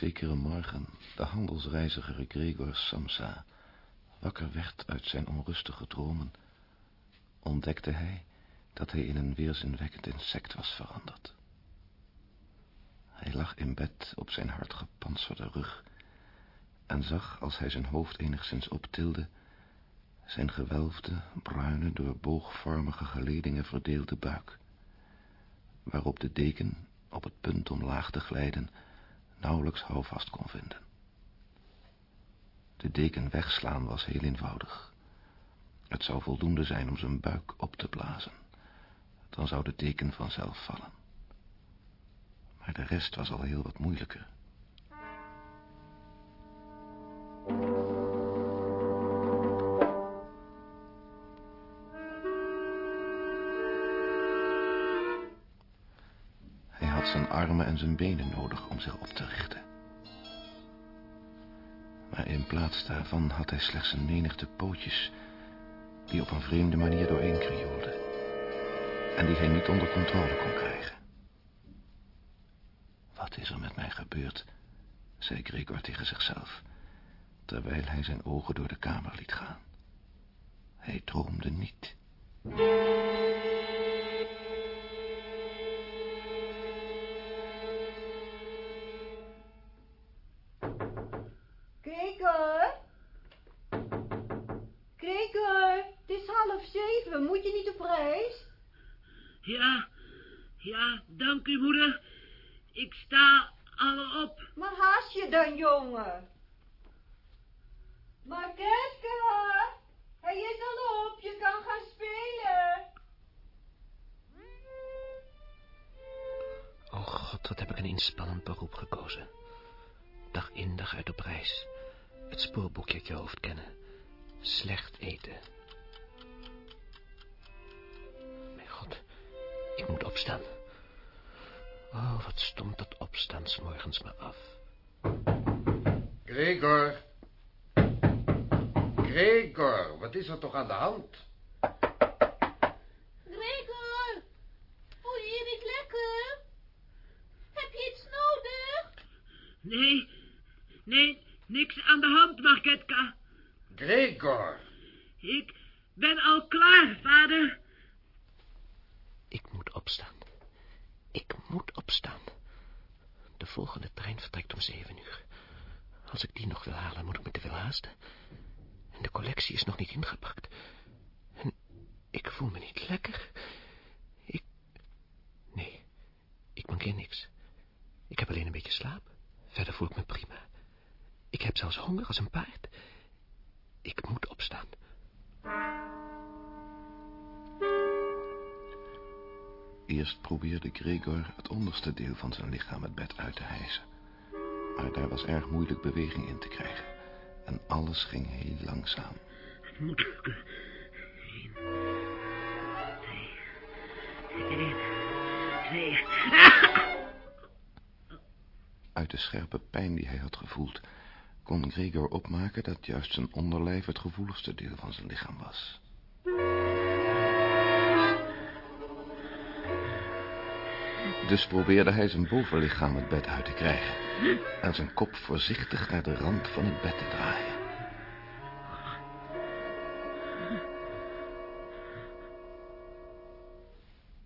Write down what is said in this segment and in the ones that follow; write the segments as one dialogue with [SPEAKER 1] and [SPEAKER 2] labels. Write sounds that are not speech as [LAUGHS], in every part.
[SPEAKER 1] Zekere morgen de handelsreiziger Gregor Samsa wakker werd uit zijn onrustige dromen, ontdekte hij dat hij in een weerzinwekkend insect was veranderd. Hij lag in bed op zijn hard gepantserde rug en zag, als hij zijn hoofd enigszins optilde, zijn gewelfde, bruine, door boogvormige geledingen verdeelde buik, waarop de deken, op het punt om laag te glijden, nauwelijks houvast kon vinden. De deken wegslaan was heel eenvoudig. Het zou voldoende zijn om zijn buik op te blazen. Dan zou de deken vanzelf vallen. Maar de rest was al heel wat moeilijker. Had zijn armen en zijn benen nodig om zich op te richten. Maar in plaats daarvan had hij slechts een menigte pootjes... die op een vreemde manier doorheen krioelden... en die hij niet onder controle kon krijgen. Wat is er met mij gebeurd, zei Gregor tegen zichzelf... terwijl hij zijn ogen door de kamer liet gaan. Hij droomde niet...
[SPEAKER 2] dank u, moeder. Ik sta al op.
[SPEAKER 3] Maar haast je dan, jongen. Marketka, hij is al op. Je kan gaan spelen.
[SPEAKER 4] Oh god, wat heb ik een inspannend beroep gekozen. Dag in, dag uit op reis. Het spoorboekje uit je hoofd kennen. Slecht eten. Mijn god, ik moet opstaan. Oh, wat stond dat opstaan 's morgens me af.
[SPEAKER 5] Gregor. Gregor, wat is er toch aan de hand?
[SPEAKER 6] Gregor, voel je je niet lekker? Heb je iets nodig?
[SPEAKER 2] Nee, nee, niks aan de hand, Marketka.
[SPEAKER 5] Gregor.
[SPEAKER 2] Ik ben al klaar, vader.
[SPEAKER 4] Ik moet opstaan. Ik moet opstaan. De volgende trein vertrekt om zeven uur. Als ik die nog wil halen, moet ik me te veel haasten. En de collectie is nog niet ingepakt. En ik voel me niet lekker. Ik... Nee, ik mankeer niks. Ik heb alleen een beetje slaap. Verder voel ik me prima. Ik heb zelfs honger als een paard. Ik moet opstaan.
[SPEAKER 1] Eerst probeerde Gregor het onderste deel van zijn lichaam het bed uit te hijsen. Maar daar was erg moeilijk beweging in te krijgen. En alles ging heel langzaam.
[SPEAKER 2] Het moet lukken. Eén, twee, één, twee.
[SPEAKER 1] Uit de scherpe pijn die hij had gevoeld... kon Gregor opmaken dat juist zijn onderlijf het gevoeligste deel van zijn lichaam was. Dus probeerde hij zijn bovenlichaam het bed uit te krijgen... en zijn kop voorzichtig naar de rand van het bed te draaien.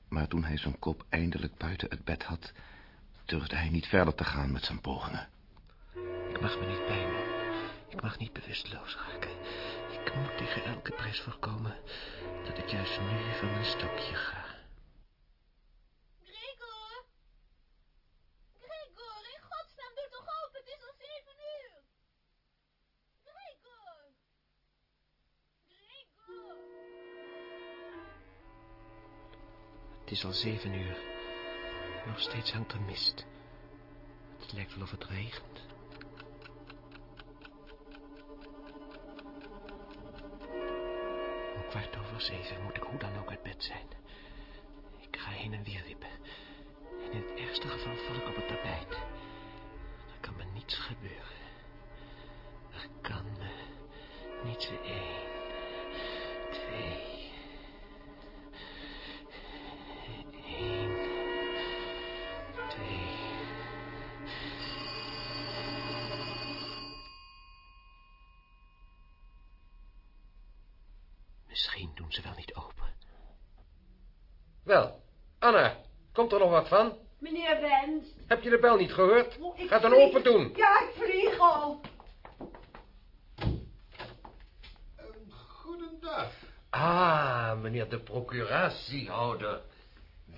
[SPEAKER 1] Maar toen hij zijn kop eindelijk buiten het bed had... durfde hij niet verder te gaan met zijn pogingen.
[SPEAKER 4] Ik mag me niet pijn doen. Ik mag niet bewusteloos raken. Ik moet tegen elke prijs voorkomen dat ik juist nu van mijn stokje ga.
[SPEAKER 6] Is al zeven uur.
[SPEAKER 4] Nog steeds hangt er mist. Het lijkt wel of het regent. Om kwart over zeven moet ik hoe dan ook uit bed zijn. Ik ga heen en weer wippen. En in het ergste geval val ik op het tapijt. Er kan me niets gebeuren.
[SPEAKER 5] Komt er nog wat van?
[SPEAKER 3] Meneer Wens.
[SPEAKER 5] Heb je de bel niet gehoord?
[SPEAKER 3] Oh, ik
[SPEAKER 5] Ga dan
[SPEAKER 3] vlieg.
[SPEAKER 5] open doen.
[SPEAKER 3] Ja, ik vlieg al.
[SPEAKER 7] Goedendag.
[SPEAKER 5] Ah, meneer de procuratiehouder.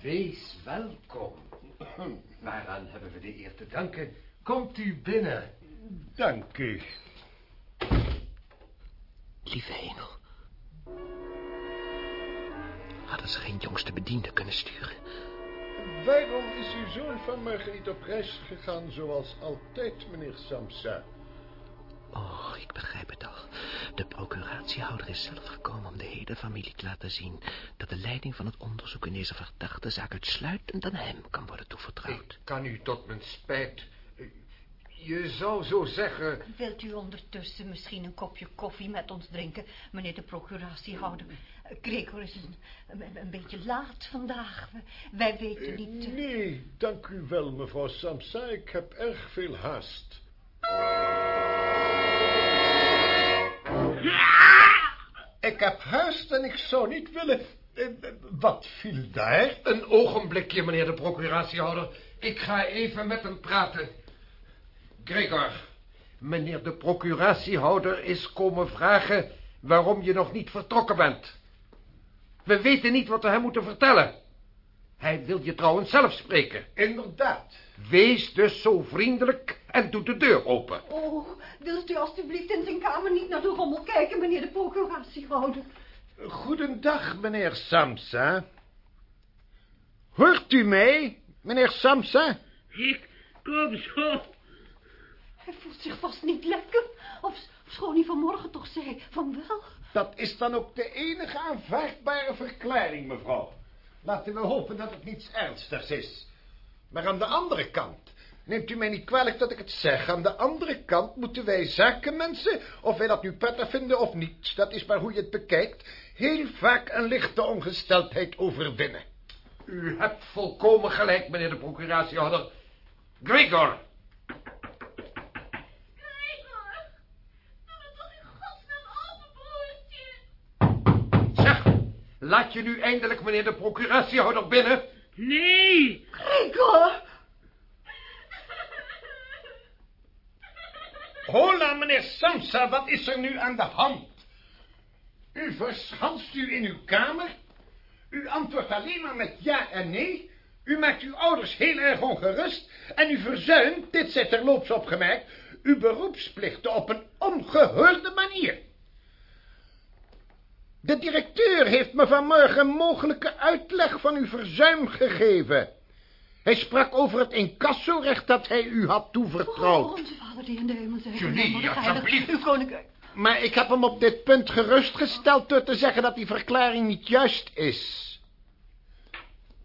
[SPEAKER 5] Wees welkom. Waaraan hebben we de eer te danken? Komt u binnen.
[SPEAKER 7] Dank u.
[SPEAKER 4] Lieve hemel. Hadden ze geen jongste bediende kunnen sturen?
[SPEAKER 7] Waarom is uw zoon vanmorgen niet op reis gegaan zoals altijd, meneer Samsa?
[SPEAKER 4] Oh, ik begrijp het al. De procuratiehouder is zelf gekomen om de hele familie te laten zien... dat de leiding van het onderzoek in deze verdachte zaak uitsluitend aan hem kan worden toevertrouwd.
[SPEAKER 5] Ik kan u tot mijn spijt... Je zou zo zeggen...
[SPEAKER 3] Wilt u ondertussen misschien een kopje koffie met ons drinken, meneer de procuratiehouder? Eh, Gregor is een, een, een beetje laat vandaag. Wij weten niet... eh,
[SPEAKER 7] Nee, dank u wel, mevrouw Samsa. Ik heb erg veel haast. Ik heb haast en ik zou niet willen... Eh, eh, Wat viel daar?
[SPEAKER 5] Een ogenblikje, meneer de procuratiehouder. Ik ga even met hem praten. Gregor, meneer de procuratiehouder is komen vragen... waarom je nog niet vertrokken bent. We weten niet wat we hem moeten vertellen. Hij wil je trouwens zelf spreken.
[SPEAKER 7] Inderdaad.
[SPEAKER 5] Wees dus zo vriendelijk en doe de deur open.
[SPEAKER 3] Oh, wilt u alstublieft in zijn kamer niet naar de rommel kijken, meneer de procuratiehouder?
[SPEAKER 7] Goedendag, meneer Samsa. Hoort u mij, meneer Samsa?
[SPEAKER 2] Ik kom zo.
[SPEAKER 3] Hij voelt zich vast niet lekker. Of schoon hij vanmorgen toch zei van wel.
[SPEAKER 7] Dat is dan ook de enige aanvaardbare verklaring, mevrouw. Laten we hopen dat het niets ernstigs is. Maar aan de andere kant, neemt u mij niet kwalijk dat ik het zeg, aan de andere kant moeten wij zakenmensen, of wij dat nu prettig vinden of niet, dat is maar hoe je het bekijkt, heel vaak een lichte ongesteldheid overwinnen.
[SPEAKER 5] U hebt volkomen gelijk, meneer de procuratiehouder. Gregor,
[SPEAKER 6] Gregor,
[SPEAKER 5] laat je nu eindelijk meneer de procuratiehouder binnen?
[SPEAKER 2] Nee.
[SPEAKER 3] Gregor!
[SPEAKER 7] Hola, meneer Samsa, wat is er nu aan de hand? U verschanst u in uw kamer? U antwoordt alleen maar met ja en nee? U maakt uw ouders heel erg ongerust en u verzuimt, dit zij terloops opgemerkt, uw beroepsplichten op een ongehoorde manier. De directeur heeft me vanmorgen een mogelijke uitleg van uw verzuim gegeven. Hij sprak over het incassorecht dat hij u had toevertrouwd.
[SPEAKER 3] Oh, onze vader die in de hemel zegt.
[SPEAKER 5] Julie, alsjeblieft.
[SPEAKER 3] Uw koninkrijk.
[SPEAKER 7] Maar ik heb hem op dit punt gerustgesteld door te zeggen dat die verklaring niet juist is.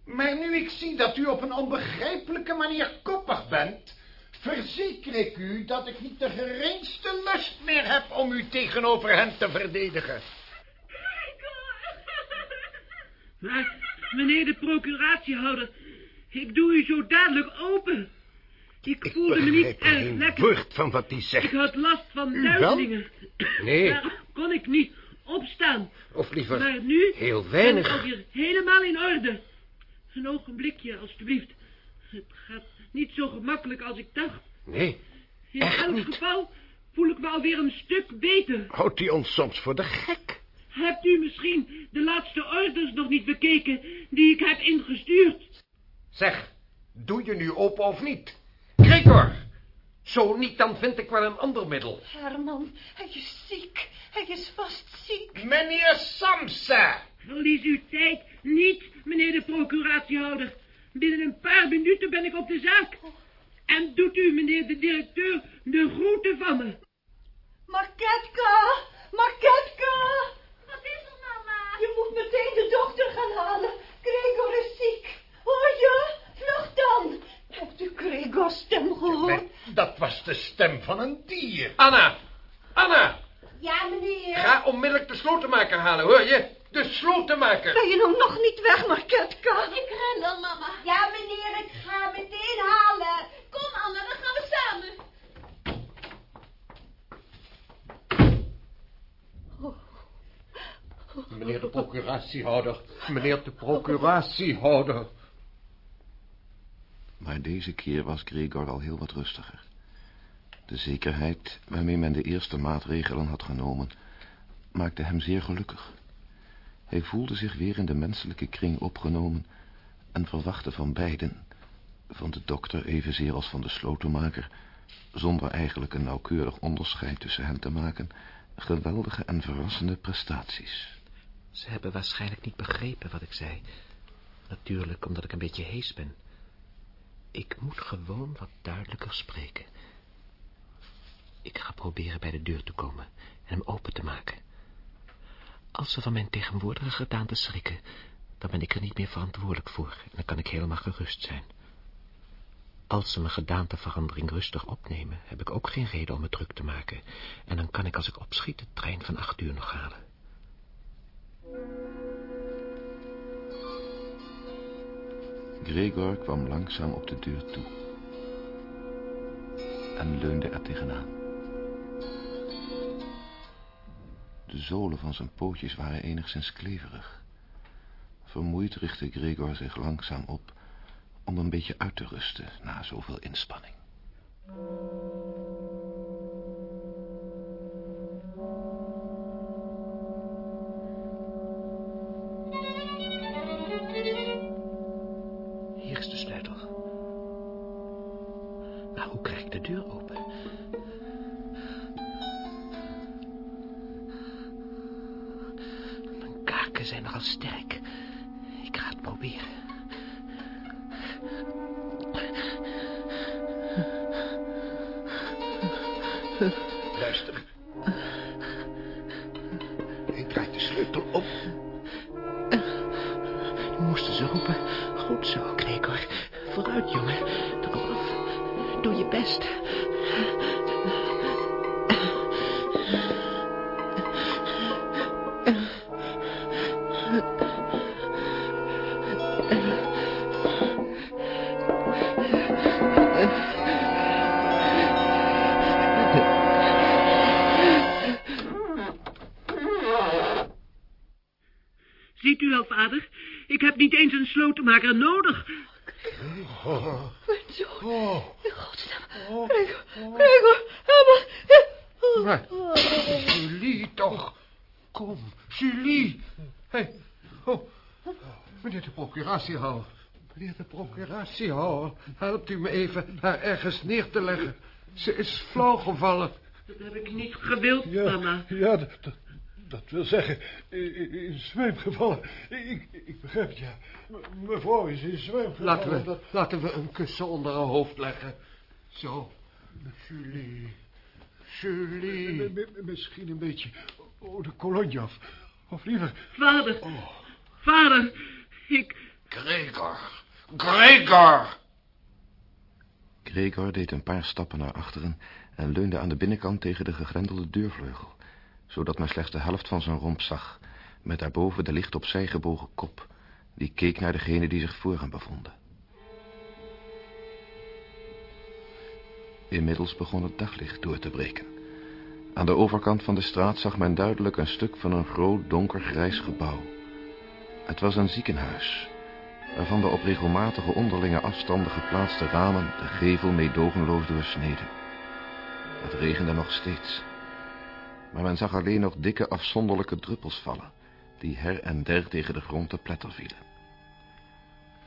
[SPEAKER 7] Maar nu ik zie dat u op een onbegrijpelijke manier koppig bent, verzeker ik u dat ik niet de geringste lust meer heb om u tegenover hen te verdedigen.
[SPEAKER 2] Maar, meneer de procuratiehouder, ik doe u zo dadelijk open. Ik, voelde me niet erg lekker.
[SPEAKER 7] woord van wat hij
[SPEAKER 2] Ik
[SPEAKER 7] zegt.
[SPEAKER 2] had last van duizelingen.
[SPEAKER 5] Nee,
[SPEAKER 2] Daarom kon ik niet opstaan.
[SPEAKER 5] of liever
[SPEAKER 2] Maar nu
[SPEAKER 5] heel
[SPEAKER 2] ben ik
[SPEAKER 5] weinig.
[SPEAKER 2] alweer helemaal in orde. Een ogenblikje, alstublieft. Het gaat niet zo gemakkelijk als ik dacht.
[SPEAKER 5] Nee,
[SPEAKER 2] In elk
[SPEAKER 5] niet?
[SPEAKER 2] geval voel ik me alweer een stuk beter.
[SPEAKER 7] Houdt hij ons soms voor de gek?
[SPEAKER 2] Hebt u misschien de laatste orders nog niet bekeken die ik heb ingestuurd?
[SPEAKER 5] zeg, doe je nu open of niet? Gregor, zo niet, dan vind ik wel een ander middel.
[SPEAKER 3] Herman, hij is ziek. Hij is vast ziek.
[SPEAKER 7] Meneer Samsa!
[SPEAKER 2] Verlies uw tijd niet, meneer de procuratiehouder. Binnen een paar minuten ben ik op de zaak. En doet u, meneer de directeur, de groeten van me.
[SPEAKER 3] Marketka! Marketka!
[SPEAKER 6] Wat is er, mama?
[SPEAKER 3] Je moet meteen de dokter gaan halen. Gregor is ziek. Hoor je? Vlug dan. Hebt u Gregor's stem gehoord?
[SPEAKER 7] Dat was de stem van een dier.
[SPEAKER 5] Anna, Anna,
[SPEAKER 6] Ja, meneer.
[SPEAKER 5] ga onmiddellijk de slotenmaker halen, hoor je? De slotenmaker.
[SPEAKER 3] Ben je nou nog niet weg, Marketka?
[SPEAKER 6] Ik ren dan, mama. Ja, meneer, ik ga meteen halen. Kom, Anna, dan gaan we samen.
[SPEAKER 5] Meneer de procuratiehouder. Meneer de procuratiehouder.
[SPEAKER 1] Maar deze keer was Gregor al heel wat rustiger. De zekerheid waarmee men de eerste maatregelen had genomen... maakte hem zeer gelukkig. Hij voelde zich weer in de menselijke kring opgenomen... en verwachtte van beiden, van de dokter evenzeer als van de slotenmaker... zonder eigenlijk een nauwkeurig onderscheid tussen hen te maken... geweldige en verrassende prestaties.
[SPEAKER 4] Ze hebben waarschijnlijk niet begrepen wat ik zei. Natuurlijk omdat ik een beetje hees ben. Ik moet gewoon wat duidelijker spreken. Ik ga proberen bij de deur te komen en hem open te maken. Als ze van mijn tegenwoordige gedaante schrikken, dan ben ik er niet meer verantwoordelijk voor en dan kan ik helemaal gerust zijn. Als ze mijn gedaanteverandering rustig opnemen, heb ik ook geen reden om me druk te maken. En dan kan ik als ik opschiet de trein van acht uur nog halen.
[SPEAKER 1] Gregor kwam langzaam op de deur toe. En leunde er tegenaan. De zolen van zijn pootjes waren enigszins kleverig. Vermoeid richtte Gregor zich langzaam op om een beetje uit te rusten na zoveel inspanning.
[SPEAKER 4] Sterk. Ik ga het proberen.
[SPEAKER 2] Slotenmaker nodig.
[SPEAKER 6] Mijn zoon. In godsnaam. Gregor. Gregor. Help me.
[SPEAKER 5] Maar, Julie toch. Kom, Julie. Hey. Oh, meneer de procuratiehouder. Meneer de procuratiehouder, helpt u me even haar ergens neer te leggen. Ze is flauw gevallen.
[SPEAKER 2] Dat heb ik niet gewild, mama.
[SPEAKER 8] Ja, dat, dat, dat wil zeggen, in, zweem gevallen. Ik, ik begrijp het, ja. Mevrouw is in gevallen.
[SPEAKER 5] Laten we,
[SPEAKER 8] Dat-
[SPEAKER 5] laten we een kussen onder haar hoofd leggen. Zo. Julie. Julie.
[SPEAKER 8] m- Misschien een beetje oh, de kolonie af. Of liever,
[SPEAKER 2] Vader. Vader. Ik...
[SPEAKER 5] Gregor. Gregor.
[SPEAKER 1] Gregor deed een paar stappen naar achteren en leunde aan de binnenkant tegen de gegrendelde deurvleugel, zodat men slechts de helft van zijn romp zag, met daarboven de licht opzij gebogen kop, die keek naar degene die zich voor hem bevonden. Inmiddels begon het daglicht door te breken. Aan de overkant van de straat zag men duidelijk een stuk van een groot donkergrijs gebouw. Het was een ziekenhuis, waarvan de op regelmatige onderlinge afstanden geplaatste ramen de gevel meedogenloos doorsneden. Het regende nog steeds, maar men zag alleen nog dikke afzonderlijke druppels vallen, die her en der tegen de grond te pletter vielen.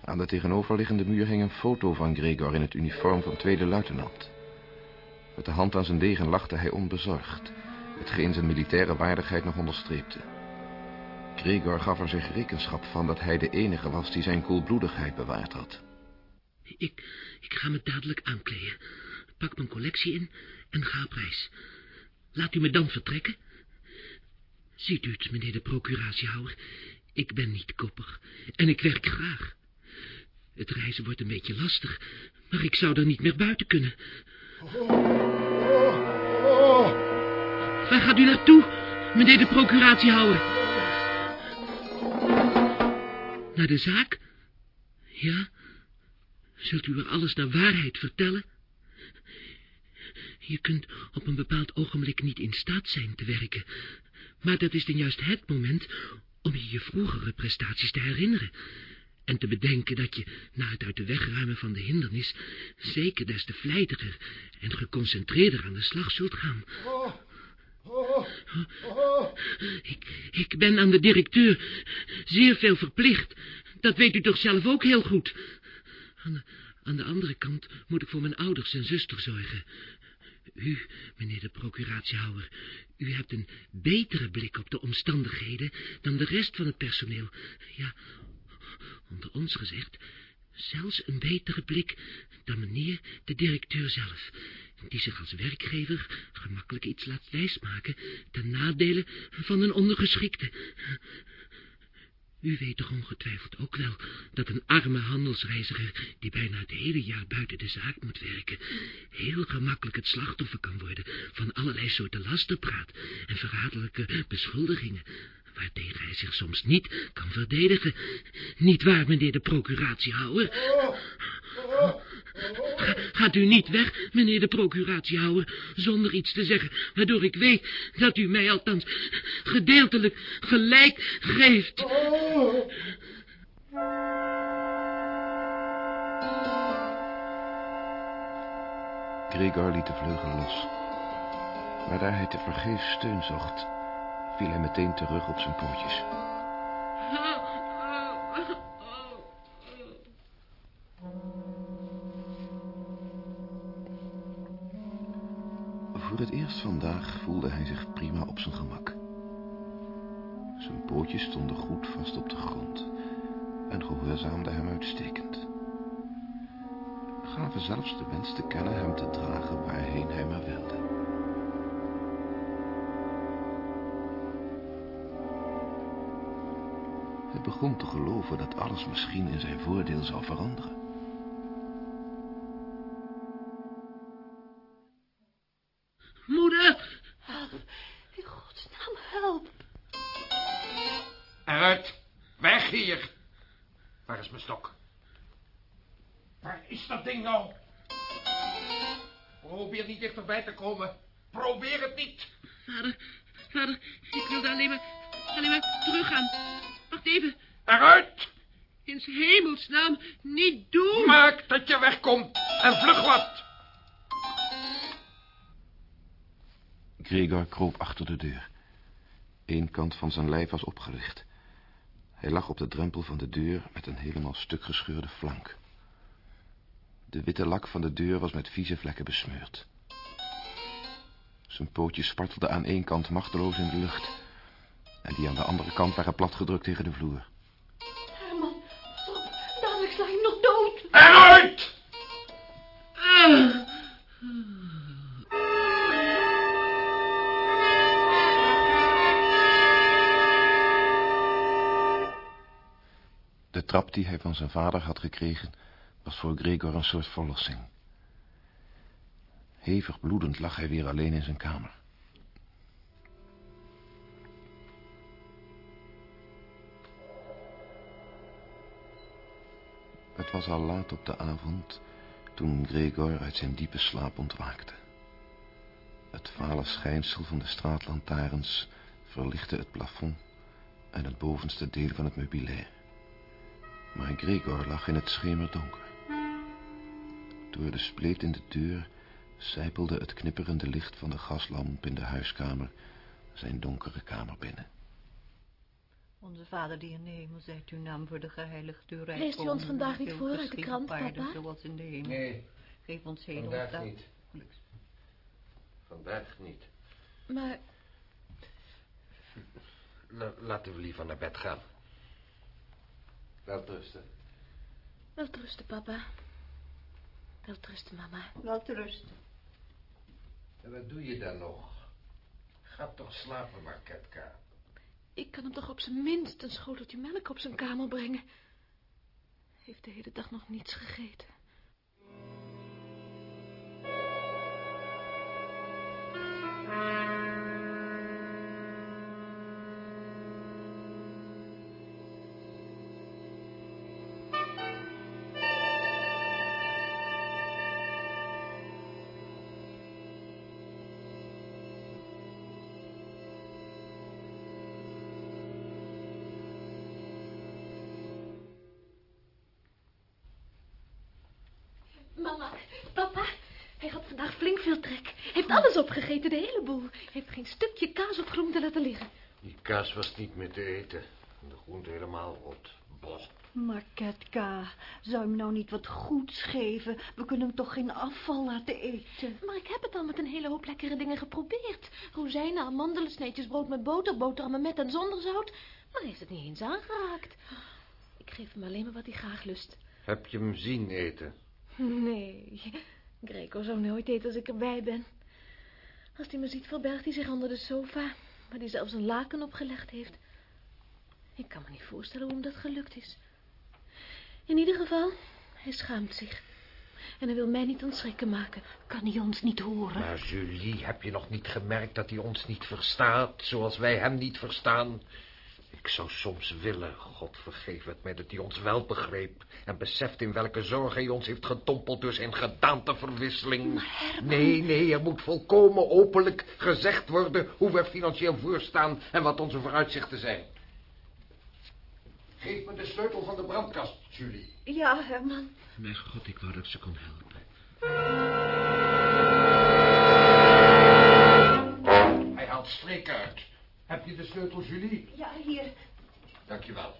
[SPEAKER 1] Aan de tegenoverliggende muur hing een foto van Gregor in het uniform van tweede luitenant. Met de hand aan zijn degen lachte hij onbezorgd, hetgeen zijn militaire waardigheid nog onderstreepte. Gregor gaf er zich rekenschap van dat hij de enige was die zijn koelbloedigheid bewaard had.
[SPEAKER 2] Ik, ik ga me dadelijk aankleden. Pak mijn collectie in en ga op reis. Laat u me dan vertrekken. Ziet u het, meneer de procuratiehouder? Ik ben niet koppig en ik werk graag. Het reizen wordt een beetje lastig, maar ik zou er niet meer buiten kunnen. Waar gaat u naartoe, meneer de procuratiehouder? Naar de zaak? Ja? Zult u er alles naar waarheid vertellen? Je kunt op een bepaald ogenblik niet in staat zijn te werken. Maar dat is dan juist het moment
[SPEAKER 4] om je je vroegere prestaties te herinneren. En te bedenken dat je, na het uit de weg ruimen van de hindernis, zeker des te vlijtiger en geconcentreerder aan de slag zult gaan.
[SPEAKER 9] Oh, oh, oh.
[SPEAKER 4] Ik, ik ben aan de directeur zeer veel verplicht. Dat weet u toch zelf ook heel goed. Aan de, aan de andere kant moet ik voor mijn ouders en zuster zorgen. U, meneer de procuratiehouder, u hebt een betere blik op de omstandigheden dan de rest van het personeel. Ja, onder ons gezegd, zelfs een betere blik dan meneer de directeur zelf, die zich als werkgever gemakkelijk iets laat wijsmaken ten nadele van een ondergeschikte. U weet toch ongetwijfeld ook wel dat een arme handelsreiziger, die bijna het hele jaar buiten de zaak moet werken, heel gemakkelijk het slachtoffer kan worden van allerlei soorten lasterpraat en verraderlijke beschuldigingen, waartegen hij zich soms niet kan verdedigen. Niet waar, meneer de procuratiehouder? Ga, gaat u niet weg, meneer de procuratiehouder, zonder iets te zeggen, waardoor ik weet dat u mij althans gedeeltelijk gelijk geeft.
[SPEAKER 1] Gregor liet de vleugel los. Maar daar hij tevergeefs steun zocht, viel hij meteen terug op zijn pootjes. Voor het eerst vandaag voelde hij zich prima op zijn gemak. Zijn pootjes stonden goed vast op de grond en gehoorzaamden hem uitstekend. Gaven zelfs de wens te kennen hem te dragen waarheen hij maar wilde. Hij begon te geloven dat alles misschien in zijn voordeel zou veranderen. Van zijn lijf was opgericht. Hij lag op de drempel van de deur met een helemaal stuk gescheurde flank. De witte lak van de deur was met vieze vlekken besmeurd. Zijn pootjes spartelden aan één kant machteloos in de lucht. En die aan de andere kant waren platgedrukt tegen de vloer.
[SPEAKER 3] Herman, stop. Dadelijk sla je hem nog dood.
[SPEAKER 5] Eruit.
[SPEAKER 1] De trap die hij van zijn vader had gekregen... was voor Gregor een soort verlossing. Hevig bloedend lag hij weer alleen in zijn kamer. Het was al laat op de avond toen Gregor uit zijn diepe slaap ontwaakte. Het vale schijnsel van de straatlantaarns verlichtte het plafond en het bovenste deel van het meubilair. Maar Gregor lag in het schemerdonker. Door de spleet in de deur sijpelde het knipperende licht van de gaslamp in de huiskamer zijn donkere kamer binnen.
[SPEAKER 3] Onze vader die in de hemel zijt uw naam voor de geheiligde rijk
[SPEAKER 6] Leest u ons vandaag niet voor uit de krant, papa?
[SPEAKER 3] Zoals in de hemel.
[SPEAKER 5] Nee,
[SPEAKER 3] Geef ons heden ons
[SPEAKER 5] vandaag
[SPEAKER 3] dag.
[SPEAKER 5] niet. Vandaag niet.
[SPEAKER 6] Maar
[SPEAKER 5] Nou, laten we liever naar bed gaan.
[SPEAKER 6] Welterusten. Welterusten, papa. Welterusten, mama.
[SPEAKER 3] Welterusten.
[SPEAKER 5] En wat doe je dan nog? Ga toch slapen, Marketka.
[SPEAKER 6] Ik kan hem toch op zijn minst een schoteltje melk op zijn kamer brengen. Heeft de hele dag nog niets gegeten. Vandaag flink veel trek. Heeft alles opgegeten, de hele boel. Heeft geen stukje kaas of groente laten liggen.
[SPEAKER 5] Die kaas was niet meer te eten. En de groente helemaal rot. Boh.
[SPEAKER 3] Maar Ketka, zou je me nou niet wat goeds geven? We kunnen hem toch geen afval laten eten?
[SPEAKER 6] Maar ik heb het al met een hele hoop lekkere dingen geprobeerd. Rozijnen, amandelen, sneetjes brood met boter, boterhammen met en zonder zout. Maar hij heeft het niet eens aangeraakt. Ik geef hem alleen maar wat hij graag lust.
[SPEAKER 5] Heb je hem zien eten?
[SPEAKER 6] Nee, Greco zou nooit eten als ik erbij ben. Als hij me ziet, verbergt hij zich onder de sofa, waar hij zelfs een laken opgelegd heeft. Ik kan me niet voorstellen hoe hem dat gelukt is. In ieder geval, hij schaamt zich. En hij wil mij niet ontschrikken maken.
[SPEAKER 3] Kan hij ons niet horen?
[SPEAKER 5] Maar Julie, heb je nog niet gemerkt dat hij ons niet verstaat, zoals wij hem niet verstaan? Ik zou soms willen, God vergeef het mij, dat hij ons wel begreep... en beseft in welke zorg hij ons heeft gedompeld door zijn gedaanteverwisseling. Nee, nee, er moet volkomen openlijk gezegd worden... hoe we financieel voorstaan en wat onze vooruitzichten zijn. Geef me de sleutel van de brandkast, Julie.
[SPEAKER 3] Ja, Herman.
[SPEAKER 2] Mijn god, ik wou dat ik ze kon helpen.
[SPEAKER 5] Hij haalt streek uit. Heb je de sleutel, Julie?
[SPEAKER 3] Ja, hier.
[SPEAKER 5] Dankjewel.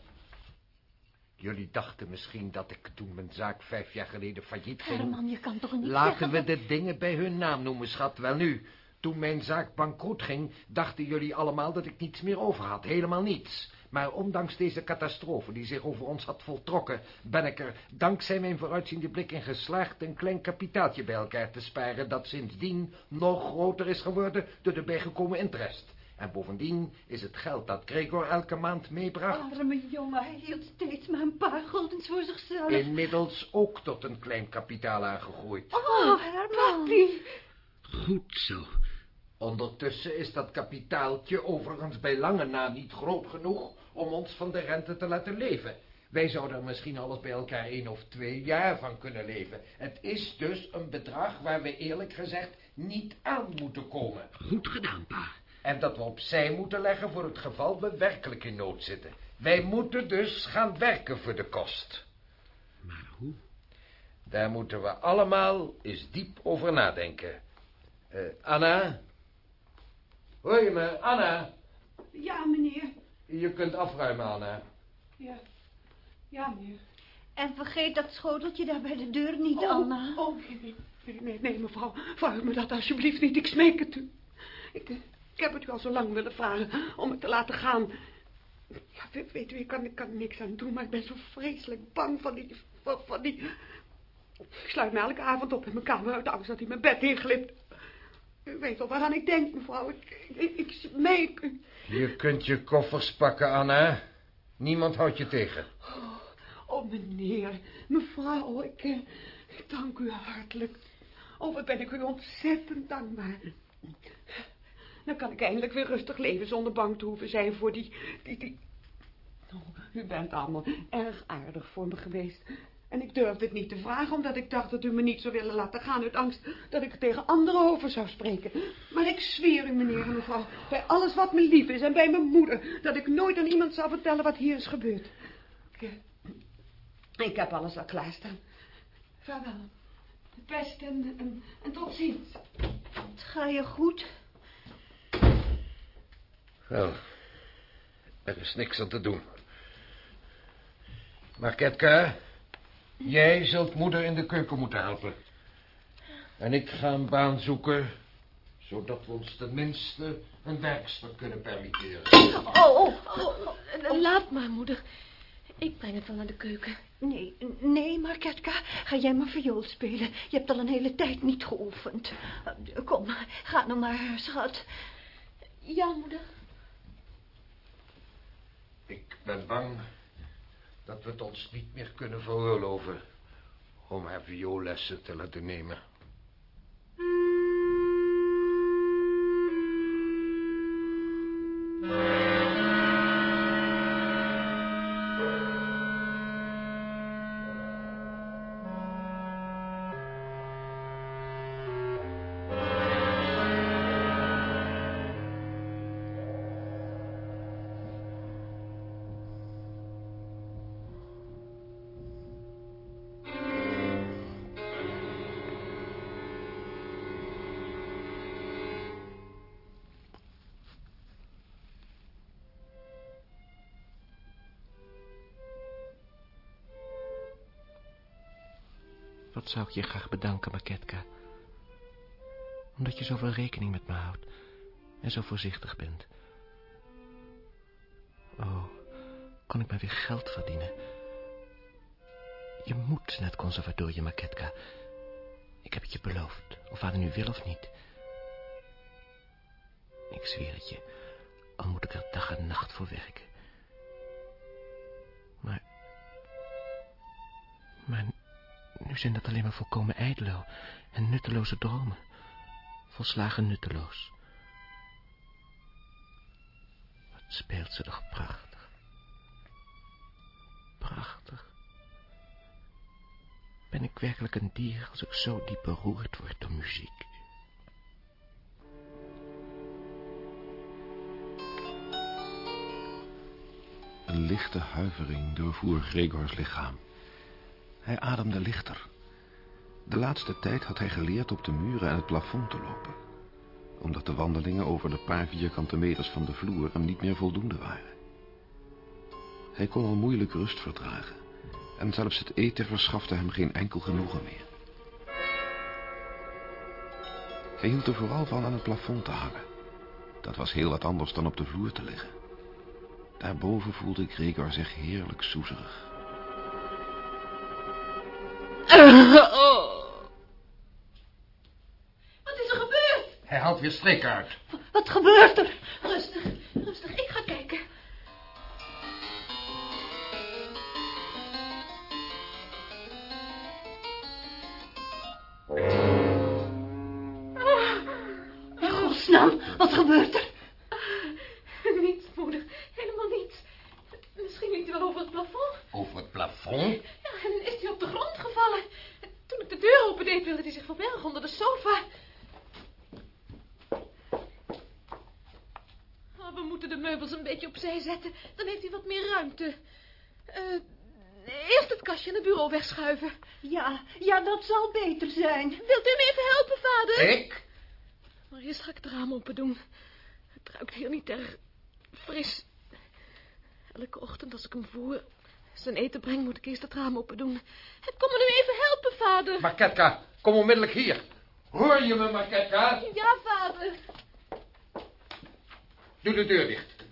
[SPEAKER 5] Jullie dachten misschien dat ik toen mijn zaak vijf jaar geleden failliet ging...
[SPEAKER 3] Herman, je kan toch niet
[SPEAKER 5] Laten
[SPEAKER 3] zeggen...
[SPEAKER 5] we de dingen bij hun naam noemen, schat. Wel nu, toen mijn zaak bankroet ging... dachten jullie allemaal dat ik niets meer over had. Helemaal niets. Maar ondanks deze catastrofe die zich over ons had voltrokken... ben ik er, dankzij mijn vooruitziende blik in geslaagd... een klein kapitaaltje bij elkaar te sparen... dat sindsdien nog groter is geworden door de bijgekomen interest. En bovendien is het geld dat Gregor elke maand meebracht...
[SPEAKER 3] Arme jongen, hij hield steeds maar een paar guldens voor zichzelf.
[SPEAKER 5] inmiddels ook tot een klein kapitaal aangegroeid.
[SPEAKER 3] Oh, Herman.
[SPEAKER 2] Goed zo.
[SPEAKER 5] Ondertussen is dat kapitaaltje overigens bij lange na niet groot genoeg om ons van de rente te laten leven. Wij zouden er misschien alles bij elkaar één of twee jaar van kunnen leven. Het is dus een bedrag waar we eerlijk gezegd niet aan moeten komen.
[SPEAKER 2] Goed gedaan, pa.
[SPEAKER 5] En dat we opzij moeten leggen voor het geval we werkelijk in nood zitten. Wij moeten dus gaan werken voor de kost.
[SPEAKER 2] Maar hoe?
[SPEAKER 5] Daar moeten we allemaal eens diep over nadenken. Eh, Anna? Hoor je me, Anna?
[SPEAKER 10] Ja, meneer.
[SPEAKER 5] Je kunt afruimen, Anna.
[SPEAKER 10] Ja. Ja, meneer.
[SPEAKER 3] En vergeet dat schoteltje daar bij de deur niet,
[SPEAKER 10] Oh,
[SPEAKER 3] Anna.
[SPEAKER 10] Oh, nee, nee, nee, nee, mevrouw. Vraag me dat alsjeblieft niet. Ik smeek het u. Ik, eh, ik heb het u al zo lang willen vragen om het te laten gaan. Ja, weet, u, ik kan, ik kan er niks aan doen, maar ik ben zo vreselijk bang van die, van, van die... Ik sluit me elke avond op in mijn kamer uit angst dat hij mijn bed inglipt. U weet wel waaraan ik denk, mevrouw. Ik, ik, ik smeek u.
[SPEAKER 5] Je kunt je koffers pakken, Anna. Niemand houdt je tegen.
[SPEAKER 10] Oh, meneer, mevrouw, ik, eh, ik dank u hartelijk. Oh, wat ben ik u ontzettend dankbaar. Dan kan ik eindelijk weer rustig leven zonder bang te hoeven zijn voor die... die, die... Oh, u bent allemaal erg aardig voor me geweest. En ik durfde het niet te vragen, omdat ik dacht dat u me niet zou willen laten gaan... uit angst dat ik er tegen anderen over zou spreken. Maar ik zweer u, meneer en mevrouw, bij alles wat me lief is en bij mijn moeder... dat ik nooit aan iemand zal vertellen wat hier is gebeurd. Ik, ik heb alles al klaarstaan. Vaarwel. Het beste en, en, en tot ziens.
[SPEAKER 3] Het ga je goed.
[SPEAKER 5] Wel, er is niks aan te doen. Maar Ketka, jij zult moeder in de keuken moeten helpen. En ik ga een baan zoeken, zodat we ons tenminste een werkster kunnen permitteren.
[SPEAKER 6] Oh, oh, oh, oh, laat maar, moeder. Ik breng het wel naar de keuken.
[SPEAKER 3] Nee, nee, Marketka, ga jij maar viool spelen. Je hebt al een hele tijd niet geoefend. Kom, ga nou maar, schat.
[SPEAKER 6] Ja, moeder.
[SPEAKER 5] Ik ben bang dat we het ons niet meer kunnen veroorloven om haar vioollessen te laten nemen.
[SPEAKER 4] Zou ik je graag bedanken, Marketka. Omdat je zoveel rekening met me houdt en zo voorzichtig bent. Oh, kon ik maar weer geld verdienen. Je moet naar het conservatorium, Marketka. Ik heb het je beloofd, of vader nu wil of niet. Ik zweer het je, al moet ik er dag en nacht voor werken. Maar... Maar nu zijn dat alleen maar volkomen ijdele en nutteloze dromen. Volslagen nutteloos. Wat speelt ze toch prachtig. Prachtig. Ben ik werkelijk een dier als ik zo diep beroerd word door muziek?
[SPEAKER 1] Een lichte huivering doorvoer Gregors lichaam. Hij ademde lichter. De laatste tijd had hij geleerd op de muren en het plafond te lopen. Omdat de wandelingen over de paar vierkante meters van de vloer hem niet meer voldoende waren. Hij kon al moeilijk rust verdragen. En zelfs het eten verschafte hem geen enkel genoegen meer. Hij hield er vooral van aan het plafond te hangen. Dat was heel wat anders dan op de vloer te liggen. Daarboven voelde Gregor zich heerlijk soezerig.
[SPEAKER 6] Wat is er gebeurd?
[SPEAKER 5] Hij haalt weer strik uit.
[SPEAKER 3] Wat gebeurt er?
[SPEAKER 6] Rustig, rustig. Moeten de meubels een beetje opzij zetten. Dan heeft hij wat meer ruimte. Eh, eerst het kastje en het bureau wegschuiven.
[SPEAKER 3] Ja, ja, dat zal beter zijn.
[SPEAKER 6] Wilt u me even helpen, vader?
[SPEAKER 5] Ik?
[SPEAKER 6] Maar eerst ga ik het raam open doen. Het ruikt hier niet erg fris. Elke ochtend als ik hem voer zijn eten breng, moet ik eerst het raam open doen. Kom me nu even helpen, vader.
[SPEAKER 5] Marketka, kom onmiddellijk hier. Hoor je me, Marketka?
[SPEAKER 6] Ja, vader.
[SPEAKER 5] Doe de deur dicht.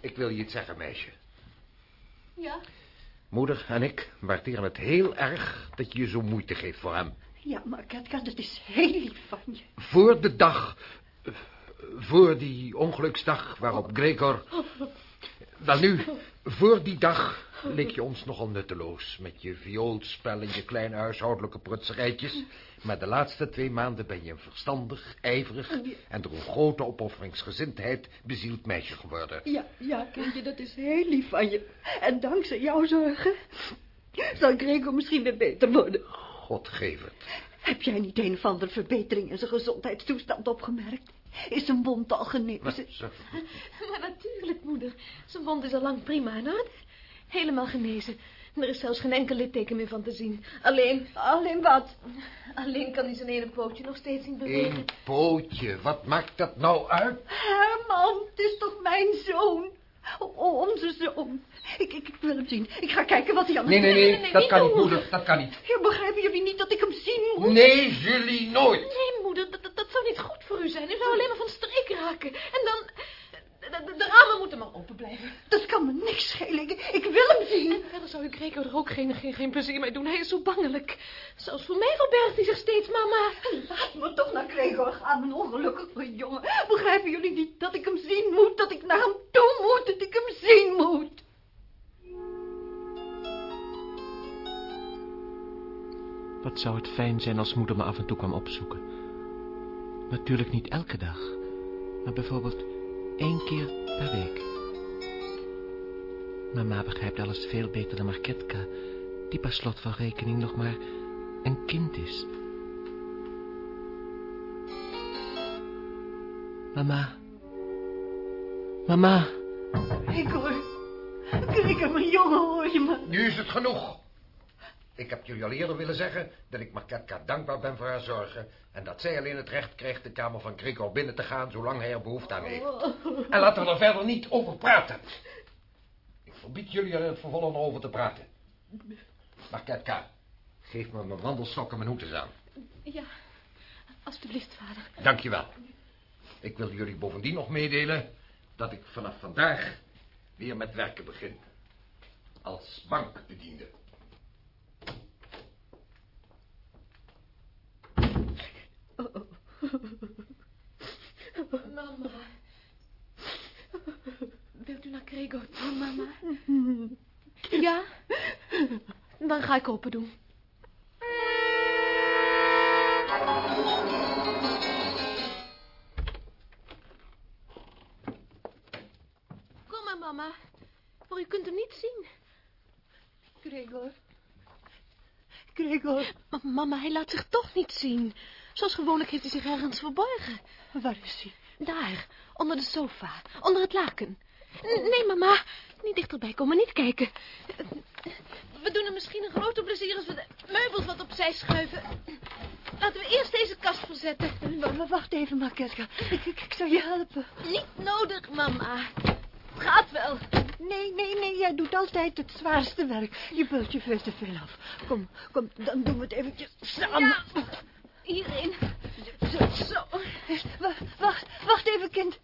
[SPEAKER 5] Ik wil je iets zeggen, meisje.
[SPEAKER 6] Ja?
[SPEAKER 5] Moeder en ik waarderen het heel erg dat je je zo moeite geeft voor hem.
[SPEAKER 3] Ja, maar Katka, dat is heel lief van je.
[SPEAKER 5] Voor de dag... Voor die ongeluksdag waarop Gregor... Wel nu, voor die dag leek je ons nogal nutteloos... met je vioolspel en je kleine huishoudelijke prutserijtjes. Maar de laatste twee maanden ben je een verstandig, ijverig... en door een grote opofferingsgezindheid bezield meisje geworden.
[SPEAKER 3] Ja, ja, kindje, dat is heel lief van je. En dankzij jouw zorgen zal Gregor misschien weer beter worden.
[SPEAKER 5] God geef het.
[SPEAKER 3] Heb jij niet een of andere verbetering in zijn gezondheidstoestand opgemerkt? Is zijn wond al genezen? [LAUGHS]
[SPEAKER 6] Maar natuurlijk, moeder. Zijn wond is al lang prima in orde. Helemaal genezen. En er is zelfs geen enkel litteken meer van te zien. Alleen,
[SPEAKER 3] Alleen wat?
[SPEAKER 6] alleen kan hij zijn ene pootje nog steeds niet bewegen.
[SPEAKER 5] Eén pootje, wat maakt dat nou uit?
[SPEAKER 3] Herman, het is toch mijn zoon? O, onze zoon. Ik, ik, ik wil hem zien. Ik ga kijken wat hij aan het
[SPEAKER 5] Nee, nee,
[SPEAKER 6] nee,
[SPEAKER 5] nee,
[SPEAKER 6] nee,
[SPEAKER 5] dat
[SPEAKER 6] niet
[SPEAKER 5] kan niet, moeder, dat kan niet.
[SPEAKER 3] Ja, begrijpen jullie niet dat ik hem zien moet?
[SPEAKER 5] Nee, jullie nooit.
[SPEAKER 6] Nee, moeder, dat, dat, dat zou niet goed voor u zijn. U zou alleen maar van streek raken. En dan... De, de, ramen moeten maar open blijven.
[SPEAKER 3] Dat kan me niks schelen. Ik, ik wil hem zien.
[SPEAKER 6] En verder zou u Gregor er ook geen, geen, geen plezier mee doen. Hij is zo bangelijk. Zelfs voor mij verbergt hij zich steeds, mama.
[SPEAKER 3] Laat me toch naar Gregor gaan, mijn ongelukkige jongen. Begrijpen jullie niet dat ik hem zien moet? Dat ik naar hem toe moet? Dat ik hem zien moet?
[SPEAKER 4] Wat zou het fijn zijn als moeder me af en toe kwam opzoeken. Natuurlijk niet elke dag, maar bijvoorbeeld één keer per week. Mama begrijpt alles veel beter dan Marketka, die per slot van rekening nog maar een kind is. Mama. Mama.
[SPEAKER 3] Gregor. Gregor, mijn jongen, hoor je me?
[SPEAKER 5] Nu is het genoeg. Ik heb jullie al eerder willen zeggen dat ik Marketka dankbaar ben voor haar zorgen... en dat zij alleen het recht krijgt de kamer van Gregor binnen te gaan... zolang hij er behoefte aan heeft. En laten we er verder niet over praten. Ik verbied jullie er in het vervolg over te praten. Marketka, Geef me mijn wandelstok en mijn hoed eens aan.
[SPEAKER 6] Ja, alstublieft, vader.
[SPEAKER 5] Dankjewel. Ik wil jullie bovendien nog meedelen dat ik vanaf vandaag weer met werken begin. Als bankbediende.
[SPEAKER 6] Mama. Wilt u naar Gregor toe, mama? Ja? Dan ga ik open doen. Kom maar, mama. Maar u kunt hem niet zien.
[SPEAKER 3] Gregor. Gregor.
[SPEAKER 6] Ma- mama, hij laat zich toch niet zien. Zoals gewoonlijk heeft hij zich ergens verborgen.
[SPEAKER 3] Waar is hij?
[SPEAKER 6] Daar, onder de sofa, onder het laken. Nee, mama, niet dichterbij komen, niet kijken. We doen hem misschien een groter plezier als we de meubels wat opzij schuiven. Laten we eerst deze kast verzetten.
[SPEAKER 3] W- Wacht even, Marketka. Ik, ik, ik zal je helpen.
[SPEAKER 6] Niet nodig, mama. Het gaat wel.
[SPEAKER 3] Nee, nee, nee. Jij doet altijd het zwaarste werk. Je bult je veel te veel af. Kom, kom. Dan doen we het eventjes samen.
[SPEAKER 6] Ja. Hierin.
[SPEAKER 3] Zo.
[SPEAKER 6] Zo.
[SPEAKER 3] Wa- Wacht, wacht even, kind.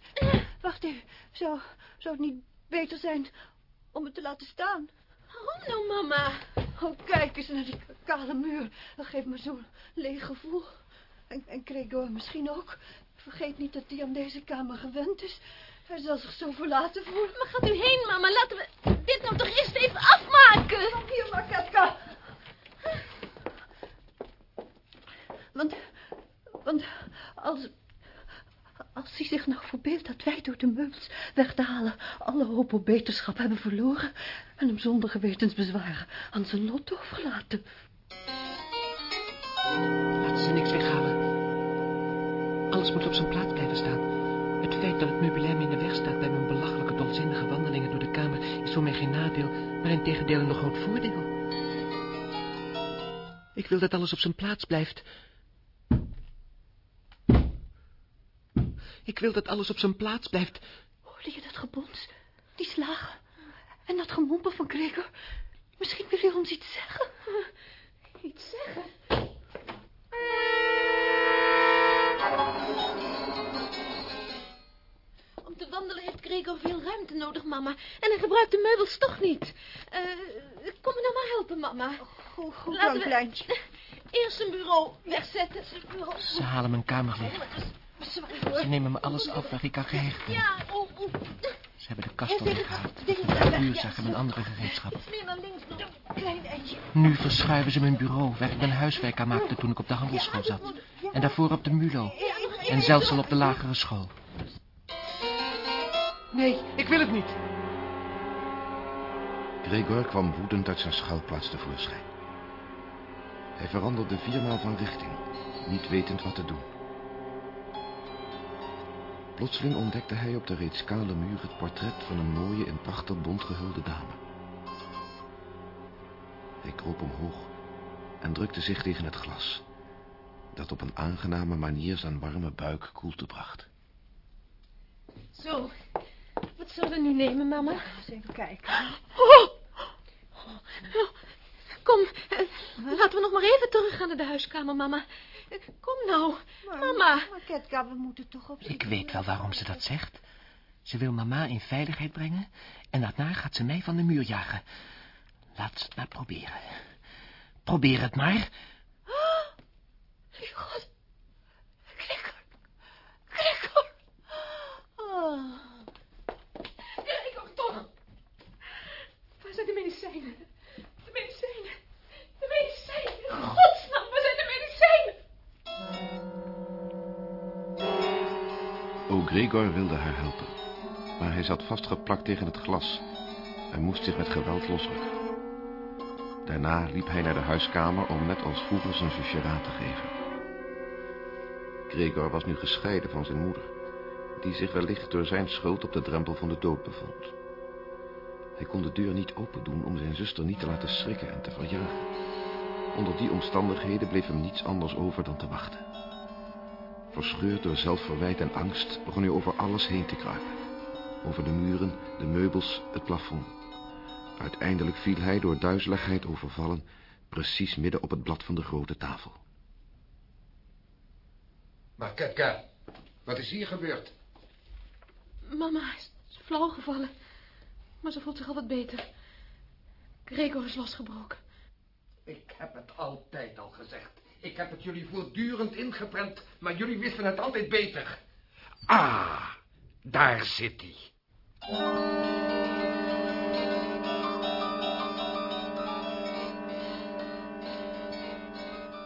[SPEAKER 3] Wacht even. Zou, zou het niet beter zijn om het te laten staan?
[SPEAKER 6] Waarom nou, mama?
[SPEAKER 3] Oh, kijk eens naar die kale muur. Dat geeft me zo'n leeg gevoel. En, en Gregor misschien ook. Vergeet niet dat hij aan deze kamer gewend is. Hij zal zich zo verlaten voelen.
[SPEAKER 6] Maar gaat u heen, mama. Laten we dit nou toch eerst even afmaken.
[SPEAKER 3] Kom hier, Marketka. Want, want als, als hij zich nou verbeeldt dat wij door de meubels weg te halen alle hoop op beterschap hebben verloren en hem zonder gewetensbezwaren aan zijn lot overlaten.
[SPEAKER 4] Laten ze niks weghalen. Alles moet op zijn plaats blijven staan. Het feit dat het meubilair me in de weg staat bij mijn belachelijke dolzinnige wandelingen door de kamer is voor mij geen nadeel, maar in tegendeel een groot voordeel. Ik wil dat alles op zijn plaats blijft. Ik wil dat alles op zijn plaats blijft.
[SPEAKER 3] Hoorde je dat gebons? Die slagen en dat gemompel van Gregor? Misschien wil hij ons iets zeggen.
[SPEAKER 6] Iets zeggen? Om te wandelen heeft Gregor veel ruimte nodig, mama. En hij gebruikt de meubels toch niet. Eh, kom me nou maar helpen, mama.
[SPEAKER 3] Goed, goed
[SPEAKER 6] Laten
[SPEAKER 3] dan,
[SPEAKER 6] we
[SPEAKER 3] kleintje. [LAUGHS]
[SPEAKER 6] Eerst een bureau wegzetten.
[SPEAKER 4] Ze halen mijn Ze nemen me alles af waar ik aan gehecht ben.
[SPEAKER 6] Ja, oh, oh.
[SPEAKER 4] Ze hebben de kast al weggehaald.
[SPEAKER 3] Dingen
[SPEAKER 4] De vuurzak en mijn andere gereedschappen.
[SPEAKER 6] Iets meer naar links nog.
[SPEAKER 3] Een klein eindje.
[SPEAKER 4] Nu verschuiven ze mijn bureau waar ik mijn huiswerk aan maakte toen ik op de handelsschool zat. En daarvoor op de MULO. En zelfs al op de lagere school. Nee, ik wil het niet.
[SPEAKER 1] Gregor kwam woedend uit zijn schuilplaats tevoorschijn. Hij veranderde viermaal van richting, niet wetend wat te doen. Plotseling ontdekte hij op de reeds kale muur het portret van een mooie in prachtig bont gehulde dame. Hij kroop omhoog en drukte zich tegen het glas, dat op een aangename manier zijn warme buik koelte bracht.
[SPEAKER 6] Zo. Wat zullen we nu nemen, mama?
[SPEAKER 3] Eens even kijken.
[SPEAKER 6] Oh. Oh. Kom, eh, laten we nog maar even teruggaan naar de huiskamer, mama. Kom nou, mama.
[SPEAKER 3] Marketka, we moeten toch op
[SPEAKER 4] Ik weet wel waarom ze dat zegt. Ze wil mama in veiligheid brengen en daarna gaat ze mij van de muur jagen. Laat ze het maar proberen. Probeer het maar.
[SPEAKER 3] Lieve God. Gregor. Gregor. Oh.
[SPEAKER 6] Toch. Waar zijn de medicijnen?
[SPEAKER 1] Gregor wilde haar helpen, maar hij zat vastgeplakt tegen het glas en moest zich met geweld losrukken. Daarna liep hij naar de huiskamer om net als vroeger zijn zusje raad te geven. Gregor was nu gescheiden van zijn moeder, die zich wellicht door zijn schuld op de drempel van de dood bevond. Hij kon de deur niet opendoen om zijn zuster niet te laten schrikken en te verjagen. Onder die omstandigheden bleef hem niets anders over dan te wachten. Verscheurd door zelfverwijt en angst begon hij over alles heen te kruipen. Over de muren, de meubels, het plafond. Uiteindelijk viel hij door duizeligheid overvallen precies midden op het blad van de grote tafel.
[SPEAKER 5] Maar Ketka, wat is hier gebeurd?
[SPEAKER 6] Mama is flauw gevallen. Maar ze voelt zich al wat beter. Gregor is losgebroken.
[SPEAKER 5] Ik heb het altijd al gezegd. Ik heb het jullie voortdurend ingeprent, maar jullie wisten het altijd beter. Ah, daar zit hij.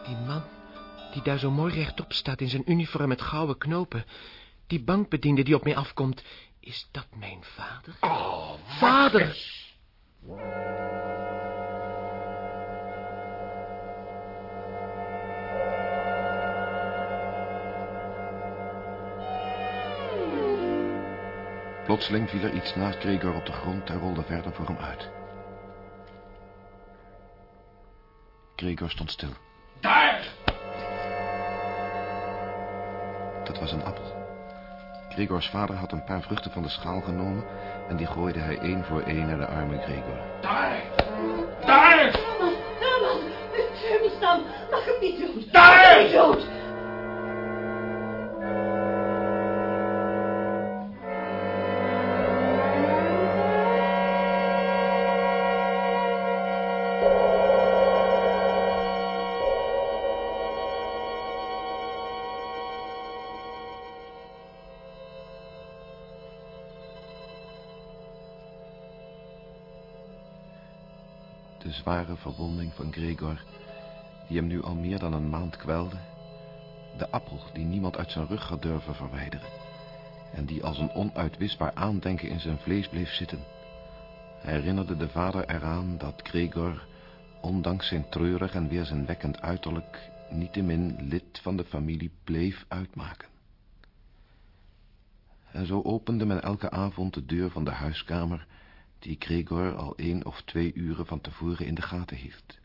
[SPEAKER 4] Die man, die daar zo mooi rechtop staat in zijn uniform met gouden knopen. Die bankbediende die op mij afkomt. Is dat mijn vader?
[SPEAKER 5] Oh,
[SPEAKER 4] Vader!
[SPEAKER 1] Plotseling viel er iets naast Gregor op de grond en rolde verder voor hem uit. Gregor stond stil.
[SPEAKER 5] Daar!
[SPEAKER 1] Dat was een appel. Gregors vader had een paar vruchten van de schaal genomen... en die gooide hij één voor één naar de arme Gregor.
[SPEAKER 5] Daar! Daar!
[SPEAKER 3] Herman, Herman, hemelsnaam, maak hem niet dood.
[SPEAKER 5] Daar!
[SPEAKER 3] Maak hem niet dood.
[SPEAKER 1] Verwonding van Gregor, die hem nu al meer dan een maand kwelde. De appel die niemand uit zijn rug had durven verwijderen. En die als een onuitwisbaar aandenken in zijn vlees bleef zitten. Herinnerde de vader eraan dat Gregor, ondanks zijn treurig en weerzinwekkend uiterlijk, niettemin lid van de familie bleef uitmaken. En zo opende men elke avond de deur van de huiskamer die Gregor al één of twee uren van tevoren in de gaten hield.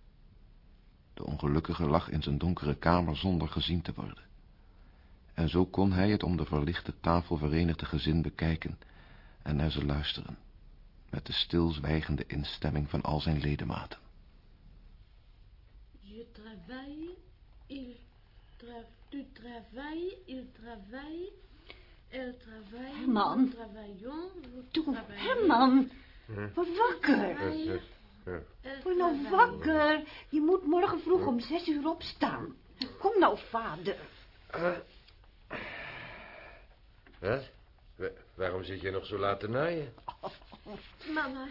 [SPEAKER 1] De ongelukkige lag in zijn donkere kamer zonder gezien te worden. En zo kon hij het om de verlichte tafel verenigde gezin bekijken en naar ze luisteren, met de stilzwijgende instemming van al zijn ledematen.
[SPEAKER 6] Je travaille, il tra tu travailles, il travaille, elle travaille,
[SPEAKER 3] Herman.
[SPEAKER 6] nous travaillons,
[SPEAKER 3] Herman. Word wakker. Word nou wakker. Je moet morgen vroeg om zes uur opstaan. Kom nou, vader.
[SPEAKER 5] Wat? Wa- waarom zit je nog zo laat te naaien? [LAUGHS]
[SPEAKER 6] Mama,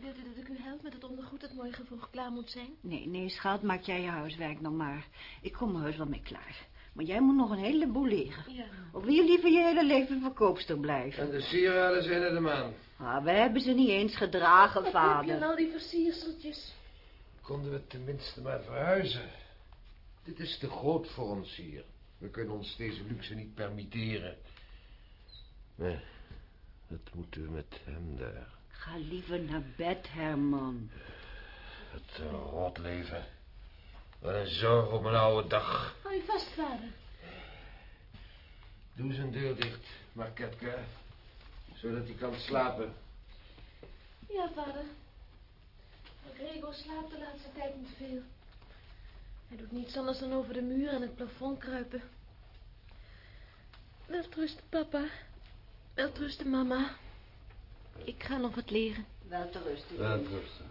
[SPEAKER 6] wilt u dat ik u help met het ondergoed dat morgen vroeg klaar moet zijn?
[SPEAKER 3] Nee, nee, schat, maak jij je huiswerk nog maar. Ik kom er heus wel mee klaar. Maar jij moet nog een heleboel leren.
[SPEAKER 6] Ja.
[SPEAKER 3] Of wil je liever je hele leven verkoopster blijven?
[SPEAKER 5] En de sieraden zijn er de maan.
[SPEAKER 3] Ah, we hebben ze niet eens gedragen,
[SPEAKER 6] Wat heb je
[SPEAKER 3] vader.
[SPEAKER 6] al die versierseltjes?
[SPEAKER 5] Konden we tenminste maar verhuizen. Dit is te groot voor ons hier. We kunnen ons deze luxe niet permitteren. Nee, dat moeten we met hem daar.
[SPEAKER 3] Ga liever naar bed, Herman.
[SPEAKER 5] Het uh, rot leven. Wat een zorg op een oude dag.
[SPEAKER 6] Hou je vast, vader.
[SPEAKER 5] Doe zijn deur dicht, Marketka. Zodat hij kan slapen.
[SPEAKER 6] Ja, vader. Maar Gregor slaapt de laatste tijd niet veel. Hij doet niets anders dan over de muur en het plafond kruipen. Welterusten, papa. Welterusten, mama. Ik ga nog wat leren.
[SPEAKER 3] Wel te rusten.
[SPEAKER 5] Welterusten.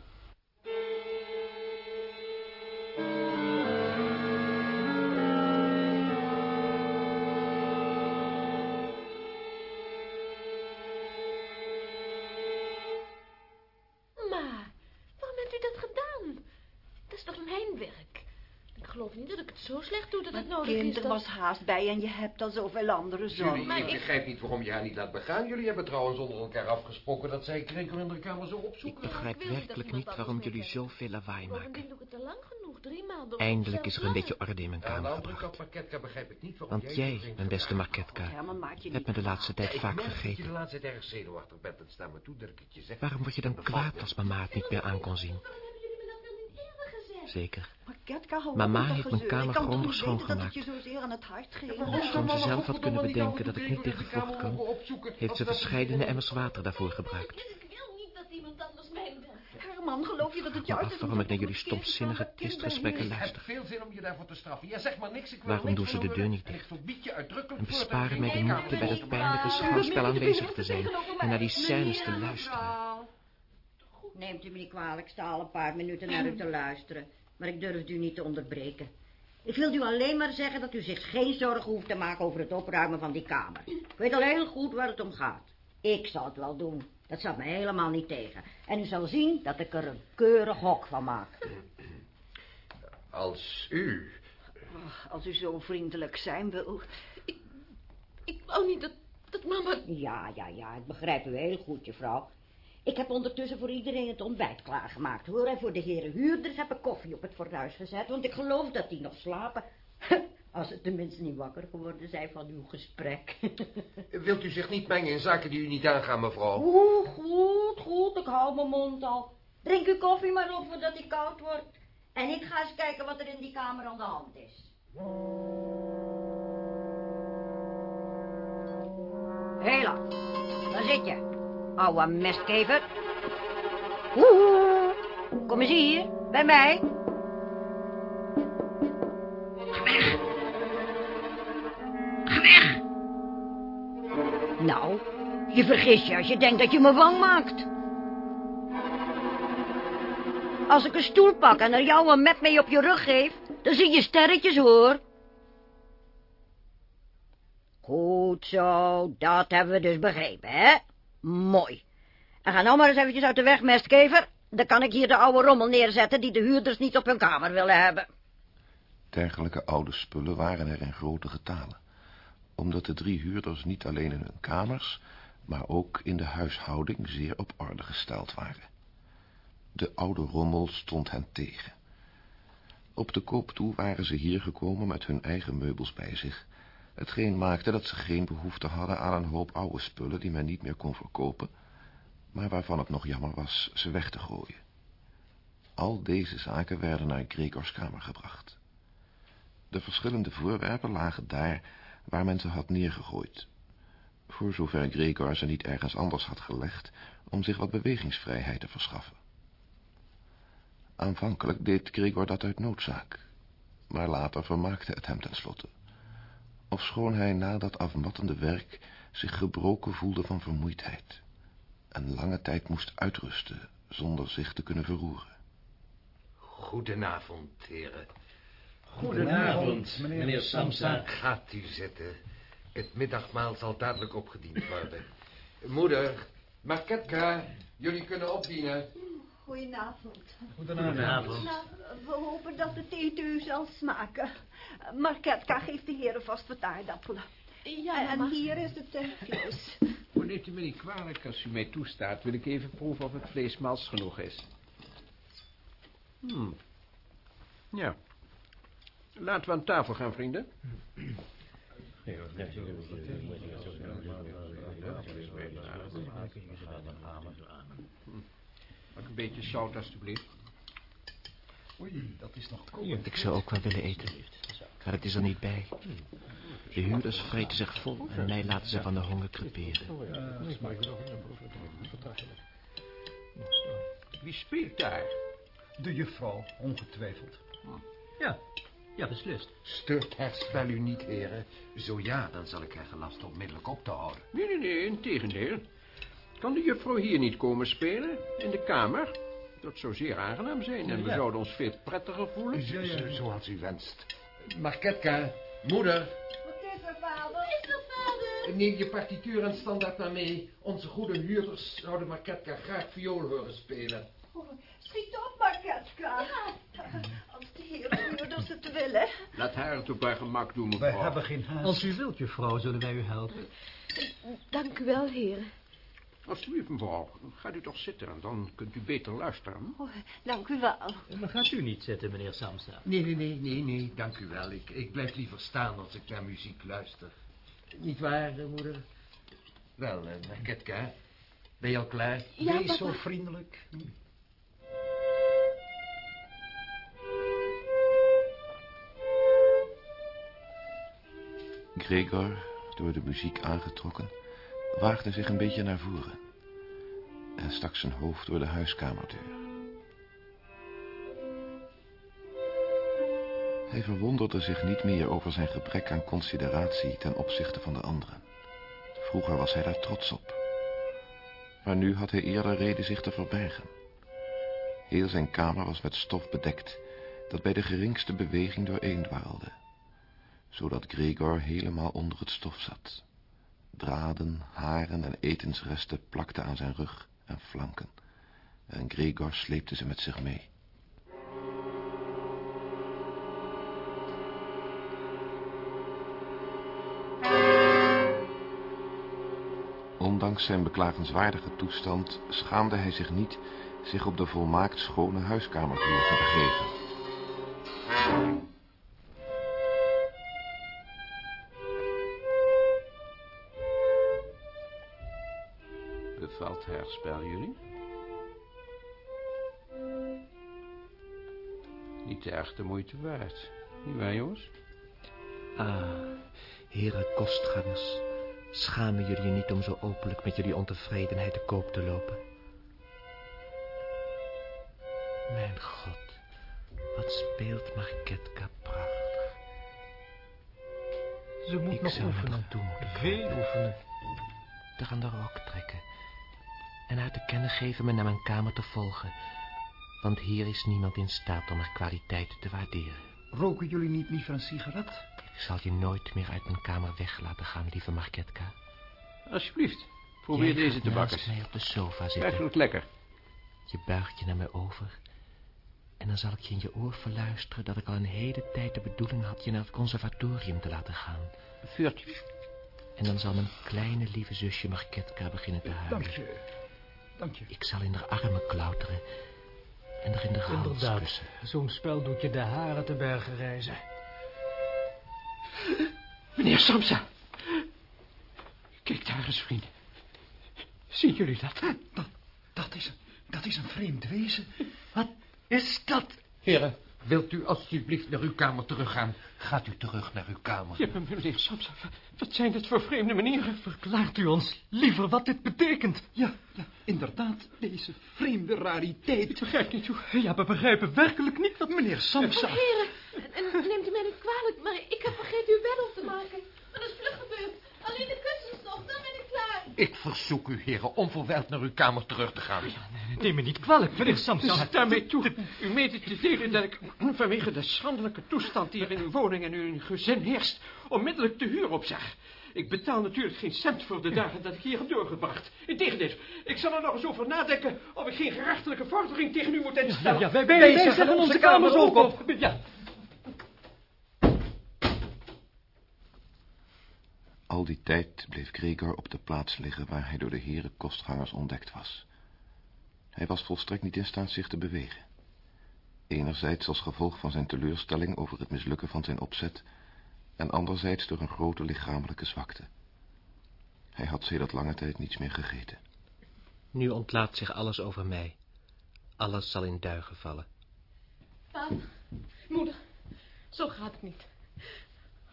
[SPEAKER 6] Zo slecht doe dat het nodig
[SPEAKER 3] Kind,
[SPEAKER 6] is
[SPEAKER 3] er
[SPEAKER 6] dat...
[SPEAKER 3] was haast bij en je hebt al zoveel andere
[SPEAKER 5] Jullie,
[SPEAKER 3] zorgen.
[SPEAKER 6] Maar
[SPEAKER 5] ik
[SPEAKER 6] ik-
[SPEAKER 5] begrijp niet waarom je haar niet laat begaan. Jullie hebben trouwens onder elkaar afgesproken dat zij Gregor in de kamer zou
[SPEAKER 4] Ik
[SPEAKER 5] opzoeken.
[SPEAKER 4] begrijp
[SPEAKER 6] niet dat
[SPEAKER 4] werkelijk niet waarom jullie zoveel lawaai maken.
[SPEAKER 6] doe ik het te lang genoeg, drie maanden.
[SPEAKER 4] Eindelijk is er een beetje orde in mijn kamer gebracht.
[SPEAKER 5] Marketka, begrijp ik niet waarom
[SPEAKER 4] Want
[SPEAKER 5] jij... zo
[SPEAKER 4] mijn beste. Marketka, hebt me de laatste tijd
[SPEAKER 5] ik
[SPEAKER 4] vaak vergeten.
[SPEAKER 5] ik.
[SPEAKER 4] Waarom word je dan kwaad als mama het niet meer aan kon zien?
[SPEAKER 6] Waarom hebben jullie me dat dan niet eerder gezegd?
[SPEAKER 4] Zeker.
[SPEAKER 3] Maar Ketka, hou
[SPEAKER 4] Mama
[SPEAKER 3] dat
[SPEAKER 4] heeft mijn kamer
[SPEAKER 3] Ik kan toch
[SPEAKER 4] grondig
[SPEAKER 3] dat
[SPEAKER 4] schoongemaakt. ofschoon ze zelf had kunnen bedenken dat ik niet
[SPEAKER 5] in
[SPEAKER 4] tegen vocht kan, heeft ze
[SPEAKER 5] dat-
[SPEAKER 4] verscheidene emmers water daarvoor gebruikt.
[SPEAKER 6] Ik wil niet dat iemand anders
[SPEAKER 3] Herman, geloof je dat het juist is...
[SPEAKER 4] waarom ik naar jullie stomzinnige twistgesprekken
[SPEAKER 3] ben
[SPEAKER 5] Ik heb
[SPEAKER 4] luister.
[SPEAKER 5] veel zin om je daarvoor te straffen. Jij zegt maar niks, ik wil
[SPEAKER 4] Waarom doen ze de deur niet dicht?
[SPEAKER 5] verbied je uitdrukkelijk
[SPEAKER 4] En besparen mij de moeite bij het
[SPEAKER 3] niet
[SPEAKER 4] pijnlijke schouwspel aanwezig te zijn en naar die scènes te luisteren.
[SPEAKER 11] Neemt u me niet kwalijk, ik sta al een paar minuten naar u te [CLEARS THROAT] luisteren. Maar ik durfde u niet te onderbreken. Ik wilde u alleen maar zeggen dat u zich geen zorgen hoeft te maken over het opruimen van die kamer. Ik weet al heel goed waar het om gaat. Ik zal het wel doen. Dat staat me helemaal niet tegen. En u zal zien dat ik er een keurig hok van maak.
[SPEAKER 5] Als u...
[SPEAKER 3] Als u zo vriendelijk zijn wil.
[SPEAKER 6] Ik wou niet dat, dat mama...
[SPEAKER 11] Ja, ja, ja, ik begrijp u heel goed, juffrouw. Ik heb ondertussen voor iedereen het ontbijt klaargemaakt, hoor. En voor de heren huurders heb ik koffie op het fornuis gezet, want ik geloof dat die nog slapen. [LAUGHS] Als ze tenminste niet wakker geworden zijn van uw gesprek. [LAUGHS]
[SPEAKER 5] Wilt u zich niet mengen in zaken die u niet aangaan, mevrouw?
[SPEAKER 11] Goed, goed, goed, ik hou mijn mond al. Drink uw koffie maar op voordat die koud wordt. En ik ga eens kijken wat er in die kamer aan de hand is. Hela, daar zit je, ouwe mestkever. Kom eens hier, bij mij.
[SPEAKER 2] Ga weg! Ga weg!
[SPEAKER 11] Nou, je vergis je als je denkt dat je me bang maakt. Als ik een stoel pak en er jou een met mee op je rug geef, dan zie je sterretjes hoor. Goed zo, dat hebben we dus begrepen, hè? Mooi. En ga nou maar eens eventjes uit de weg, mestkever. Dan kan ik hier de oude rommel neerzetten die de huurders niet op hun kamer willen hebben.
[SPEAKER 1] Dergelijke oude spullen waren er in grote getalen, omdat de drie huurders niet alleen in hun kamers, maar ook in de huishouding zeer op orde gesteld waren. De oude rommel stond hen tegen. Op de koop toe waren ze hier gekomen met hun eigen meubels bij zich, hetgeen maakte dat ze geen behoefte hadden aan een hoop oude spullen die men niet meer kon verkopen, maar waarvan het nog jammer was ze weg te gooien. Al deze zaken werden naar Gregors kamer gebracht. De verschillende voorwerpen lagen daar waar men ze had neergegooid. Voor zover Gregor ze niet ergens anders had gelegd om zich wat bewegingsvrijheid te verschaffen. Aanvankelijk deed Gregor dat uit noodzaak, maar later vermaakte het hem tenslotte. Ofschoon hij na dat afmattende werk zich gebroken voelde van vermoeidheid en lange tijd moest uitrusten zonder zich te kunnen verroeren.
[SPEAKER 5] Goedenavond, heren.
[SPEAKER 12] Goedenavond, meneer Samsa.
[SPEAKER 5] Gaat u zitten. Het middagmaal zal dadelijk opgediend worden. Moeder, Marketka, jullie kunnen opdienen.
[SPEAKER 3] Goedenavond.
[SPEAKER 12] Goedenavond.
[SPEAKER 3] Nou, we hopen dat het eten u zal smaken. Marketka geeft de heren vast wat aardappelen.
[SPEAKER 6] Ja,
[SPEAKER 3] en hier is het uh, vlees.
[SPEAKER 12] Oh, neemt u me niet kwalijk als u mij toestaat. Wil ik even proeven of het vlees mals genoeg is. Hmm. Ja. Laten we aan tafel gaan, vrienden. Mag een beetje zout, alstublieft.
[SPEAKER 8] Oei, dat is nog koud.
[SPEAKER 4] Ik zou ook wel willen eten, maar het is er niet bij. De huurders vreten zich vol en mij laten ze van de honger creperen.
[SPEAKER 12] Wie speelt daar?
[SPEAKER 8] De juffrouw, ongetwijfeld.
[SPEAKER 13] Ja, ja, beslist.
[SPEAKER 5] Het spel u niet, heren? Zo ja, dan zal ik haar gelast onmiddellijk op te houden.
[SPEAKER 12] Nee, nee, nee, in tegendeel. Kan de juffrouw hier niet komen spelen? In de kamer? Dat zou zeer aangenaam zijn en we
[SPEAKER 13] Ja.
[SPEAKER 12] zouden ons veel prettiger voelen.
[SPEAKER 5] Zo- zo- Zoals u wenst. Marketka, moeder,
[SPEAKER 3] Wat is er, vader? Is er, vader?
[SPEAKER 5] neem je partituur en standaard maar mee. Onze goede huurders zouden Marketka graag viool horen spelen.
[SPEAKER 3] Oh, schiet op, Marketka. Als de heren huurders het willen.
[SPEAKER 12] Laat haar het op haar gemak doen,
[SPEAKER 8] Wij
[SPEAKER 12] mevrouw.
[SPEAKER 8] hebben geen haast.
[SPEAKER 13] Als u wilt, juffrouw, zullen wij u helpen.
[SPEAKER 6] Dank u wel, heren.
[SPEAKER 12] Alsjeblieft, mevrouw. Gaat u toch zitten en dan kunt u beter luisteren.
[SPEAKER 3] Oh, dank u wel.
[SPEAKER 13] Maar gaat u niet zitten, meneer Samsa?
[SPEAKER 5] Nee, nee, nee, nee, nee, dank u wel. Ik, ik blijf liever staan als ik naar muziek luister. Niet waar, eh, moeder? Wel, eh, Marketka, ben je al klaar?
[SPEAKER 6] Ja,
[SPEAKER 8] Wees zo
[SPEAKER 6] papa.
[SPEAKER 8] vriendelijk.
[SPEAKER 1] Gregor, door de muziek aangetrokken, waagde zich een beetje naar voren en stak zijn hoofd door de huiskamerdeur. Hij verwonderde zich niet meer over zijn gebrek aan consideratie ten opzichte van de anderen. Vroeger was hij daar trots op. Maar nu had hij eerder reden zich te verbergen. Heel zijn kamer was met stof bedekt, dat bij de geringste beweging dooreen zodat Gregor helemaal onder het stof zat. Draden, haren en etensresten plakten aan zijn rug en flanken, en Gregor sleepte ze met zich mee. Ondanks zijn beklagenswaardige toestand schaamde hij zich niet zich op de volmaakt schone huiskamervloer te begeven.
[SPEAKER 12] Bevalt herspel jullie? Niet erg de moeite waard. Niet waar, jongens?
[SPEAKER 4] Ah, heren kostgangers. Schamen jullie je niet om zo openlijk met jullie ontevredenheid te koop te lopen? Mijn god, wat speelt Marketka prachtig.
[SPEAKER 13] Ze moet
[SPEAKER 4] Ik
[SPEAKER 13] nog
[SPEAKER 4] zou
[SPEAKER 13] oefenen.
[SPEAKER 4] ertoe moeten
[SPEAKER 13] Veel oefenen.
[SPEAKER 4] Er aan de rok trekken. En haar te kennen geven me naar mijn kamer te volgen. Want hier is niemand in staat om haar kwaliteiten te waarderen.
[SPEAKER 14] Roken jullie niet liever een sigaret?
[SPEAKER 4] Ik zal je nooit meer uit mijn kamer weg laten gaan, lieve Marketka.
[SPEAKER 12] Alsjeblieft, probeer
[SPEAKER 4] Jij
[SPEAKER 12] deze te bakken.
[SPEAKER 4] mij op de sofa zitten.
[SPEAKER 12] Eigenlijk lekker.
[SPEAKER 4] Je buigt je naar mij over. En dan zal ik je in je oor verluisteren dat ik al een hele tijd de bedoeling had je naar het conservatorium te laten gaan.
[SPEAKER 12] Vuurtje.
[SPEAKER 4] En dan zal mijn kleine lieve zusje Marketka beginnen te huilen.
[SPEAKER 14] Dank je. Dank je.
[SPEAKER 4] Ik zal in haar armen klauteren. En er in de hals
[SPEAKER 13] Inderdaad,
[SPEAKER 4] kussen.
[SPEAKER 13] zo'n spel doet je de haren te bergen reizen.
[SPEAKER 12] Meneer Samsa. Kijk daar eens, vrienden. Zien jullie dat?
[SPEAKER 14] Dat, dat, is, een- dat is een vreemd wezen. Wat is dat?
[SPEAKER 5] Heren, wilt u alstublieft naar uw kamer teruggaan? Gaat u terug naar uw kamer.
[SPEAKER 12] Ja, meneer Samsa, wat- zijn dit voor vreemde manieren?
[SPEAKER 13] Verklaart u ons liever wat dit betekent?
[SPEAKER 14] Ja, ja, inderdaad, deze vreemde rariteit.
[SPEAKER 12] Ik begrijp niet hoe...
[SPEAKER 13] Ja, we begrijpen werkelijk niet wat...
[SPEAKER 14] Meneer Samsa.
[SPEAKER 6] Heren, en, en neemt u mij niet kwalijk, maar ik heb vergeten uw bed op te maken. Maar dat is vlug gebeurd. Alleen de kussens nog, dan ben
[SPEAKER 5] ik verzoek u, heren, onverwijld naar uw kamer terug te gaan.
[SPEAKER 13] Neem me niet kwalijk, meneer Samson.
[SPEAKER 12] Dus daarmee toe u mede te delen dat ik vanwege de schandelijke toestand die er in uw woning en uw gezin heerst, onmiddellijk de huur opzeg. Ik betaal natuurlijk geen cent voor de dagen dat ik hier heb doorgebracht. Integendeel, ik zal er nog eens over nadenken of ik geen gerechtelijke vordering tegen u moet
[SPEAKER 13] Ja,
[SPEAKER 12] instellen.
[SPEAKER 13] ja, wij, wij, wij zeggen onze kamers ook op. Ja,
[SPEAKER 1] Al die tijd bleef Gregor op de plaats liggen waar hij door de heren kostgangers ontdekt was. Hij was volstrekt niet in staat zich te bewegen. Enerzijds als gevolg van zijn teleurstelling over het mislukken van zijn opzet, en anderzijds door een grote lichamelijke zwakte. Hij had sedert lange tijd niets meer gegeten.
[SPEAKER 4] Nu ontlaat zich alles over mij. Alles zal in duigen vallen.
[SPEAKER 6] Vader, moeder, zo gaat het niet.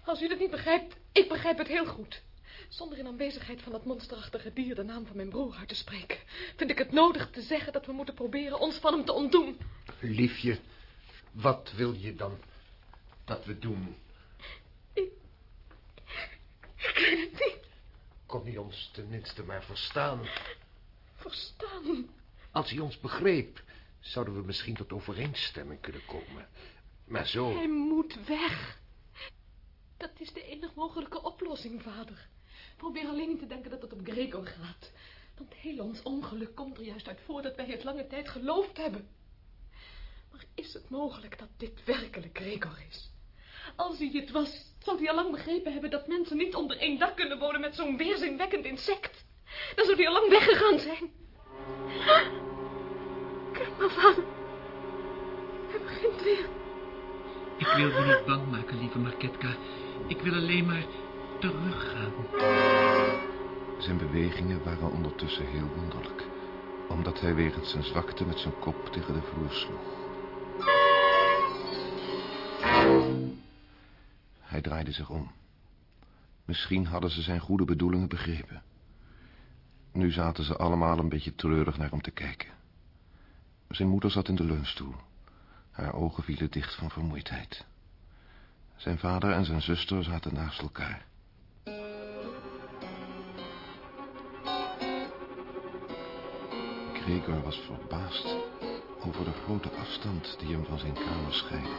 [SPEAKER 6] Als u dat niet begrijpt, ik begrijp het heel goed. Zonder in aanwezigheid van dat monsterachtige dier de naam van mijn broer uit te spreken, vind ik het nodig te zeggen dat we moeten proberen ons van hem te ontdoen.
[SPEAKER 5] Liefje, wat wil je dan dat we doen?
[SPEAKER 6] Ik weet het niet.
[SPEAKER 5] Kon hij ons tenminste maar verstaan?
[SPEAKER 6] Verstaan.
[SPEAKER 5] Als hij ons begreep, zouden we misschien tot overeenstemming kunnen komen. Maar zo...
[SPEAKER 6] Hij moet weg. Dat is de enige mogelijke oplossing, vader. Probeer alleen niet te denken dat het om Gregor gaat. Want heel ons ongeluk komt er juist uit voor dat wij het lange tijd geloofd hebben. Maar is het mogelijk dat dit werkelijk Gregor is? Als hij het was, zou hij al lang begrepen hebben dat mensen niet onder één dak kunnen wonen met zo'n weerzinwekkend insect. Dan zou hij al lang weggegaan zijn. Kijk maar, vader. Hij begint weer.
[SPEAKER 2] Ik wil je niet bang maken, lieve Marketka. Ik wil alleen maar teruggaan.
[SPEAKER 1] Zijn bewegingen waren ondertussen heel wonderlijk, omdat hij wegens zijn zwakte met zijn kop tegen de vloer sloeg. Hij draaide zich om. Misschien hadden ze zijn goede bedoelingen begrepen. Nu zaten ze allemaal een beetje treurig naar hem te kijken. Zijn moeder zat in de leunstoel. Haar ogen vielen dicht van vermoeidheid. Zijn vader en zijn zuster zaten naast elkaar. Gregor was verbaasd over de grote afstand die hem van zijn kamer scheidde.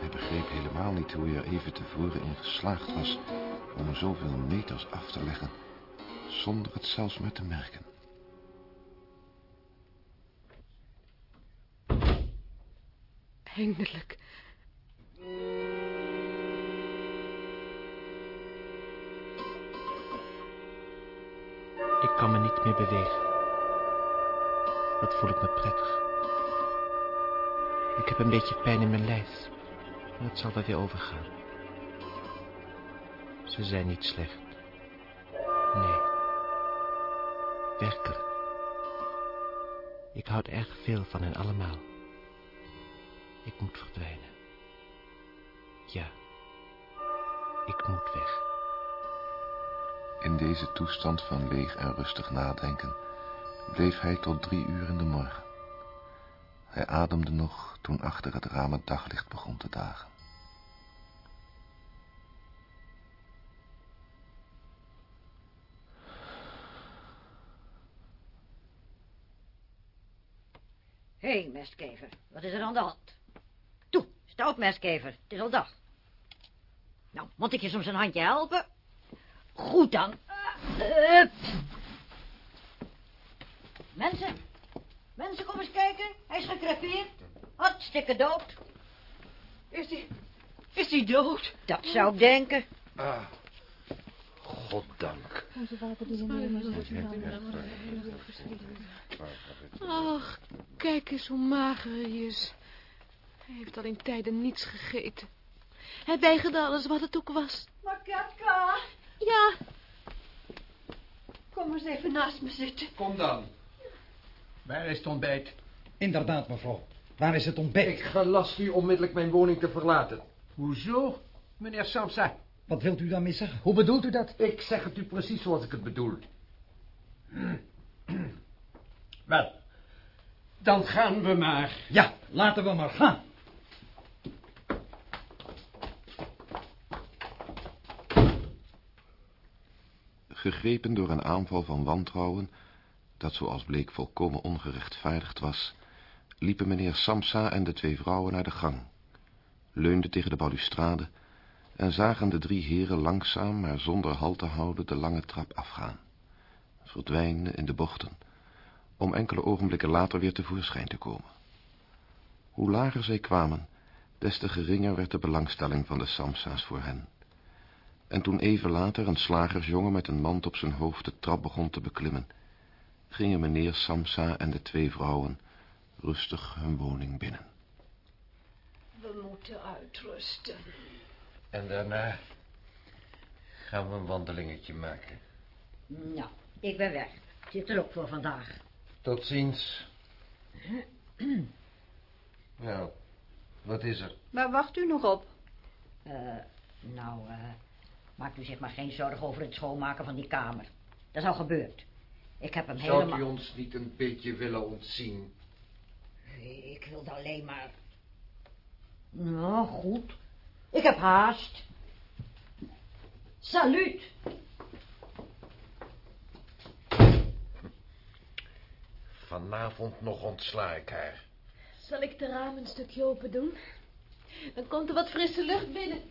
[SPEAKER 1] Hij begreep helemaal niet hoe hij er even tevoren in geslaagd was om zoveel meters af te leggen, zonder het zelfs maar te merken.
[SPEAKER 6] Eindelijk.
[SPEAKER 4] Ik kan me niet meer bewegen. Wat voel ik me prettig. Ik heb een beetje pijn in mijn lijf. Maar het zal wel weer overgaan. Ze zijn niet slecht. Nee. Werkelijk. Ik houd erg veel van hen allemaal. Ik moet verdwijnen. Ja. Ik moet weg.
[SPEAKER 1] In deze toestand van leeg en rustig nadenken bleef hij tot drie uur in de morgen. Hij ademde nog toen achter het raam het daglicht begon te dagen.
[SPEAKER 11] Hé, hey, mestkever, wat is er aan de hand? Toe, sta op, mestkever, het is al dag. Nou, moet ik je soms een handje helpen? Goed dan. Uh, mensen, mensen, kom eens kijken. Hij is gekrepeerd. Hartstikke dood.
[SPEAKER 3] Is hij, is hij dood?
[SPEAKER 11] Dat zou ik denken.
[SPEAKER 5] Ah, goddank.
[SPEAKER 6] Ach, kijk eens hoe mager hij is. Hij heeft al in tijden niets gegeten. Hij weigerde alles wat het ook was.
[SPEAKER 3] Makatka.
[SPEAKER 6] Ja.
[SPEAKER 3] Kom eens even naast me zitten.
[SPEAKER 5] Kom dan.
[SPEAKER 14] Waar is het ontbijt? Inderdaad, mevrouw. Waar is het ontbijt?
[SPEAKER 5] Ik gelast u onmiddellijk mijn woning te verlaten.
[SPEAKER 14] Hoezo, meneer Samsa? Wat wilt u daarmee zeggen? Hoe bedoelt u dat?
[SPEAKER 5] Ik zeg het u precies zoals ik het bedoel. Wel, dan gaan we maar.
[SPEAKER 14] Ja, laten we maar gaan.
[SPEAKER 1] Gegrepen door een aanval van wantrouwen, dat zoals bleek volkomen ongerechtvaardigd was, liepen meneer Samsa en de twee vrouwen naar de gang, leunden tegen de balustrade en zagen de drie heren langzaam, maar zonder halt te houden, de lange trap afgaan, verdwijnen in de bochten, om enkele ogenblikken later weer tevoorschijn te komen. Hoe lager zij kwamen, des te geringer werd de belangstelling van de Samsa's voor hen. En toen even later een slagersjongen met een mand op zijn hoofd de trap begon te beklimmen, gingen meneer Samsa en de twee vrouwen rustig hun woning binnen.
[SPEAKER 3] We moeten uitrusten.
[SPEAKER 5] En daarna gaan we een wandelingetje maken.
[SPEAKER 11] Nou, ik ben weg. Zit er ook voor vandaag.
[SPEAKER 5] Tot ziens. [CLEARS THROAT] nou, wat is er?
[SPEAKER 3] Waar wacht u nog op?
[SPEAKER 11] Uh, nou, uh, maakt u zich maar geen zorgen over het schoonmaken van die kamer. Dat is al gebeurd. Ik heb hem
[SPEAKER 5] Zou
[SPEAKER 11] helemaal...
[SPEAKER 5] u ons niet een beetje willen ontzien?
[SPEAKER 11] Ik wilde alleen maar... Nou, goed. Ik heb haast. Salut.
[SPEAKER 5] Vanavond nog ontsla ik haar.
[SPEAKER 6] Zal ik de raam een stukje open doen? Dan komt er wat frisse lucht binnen.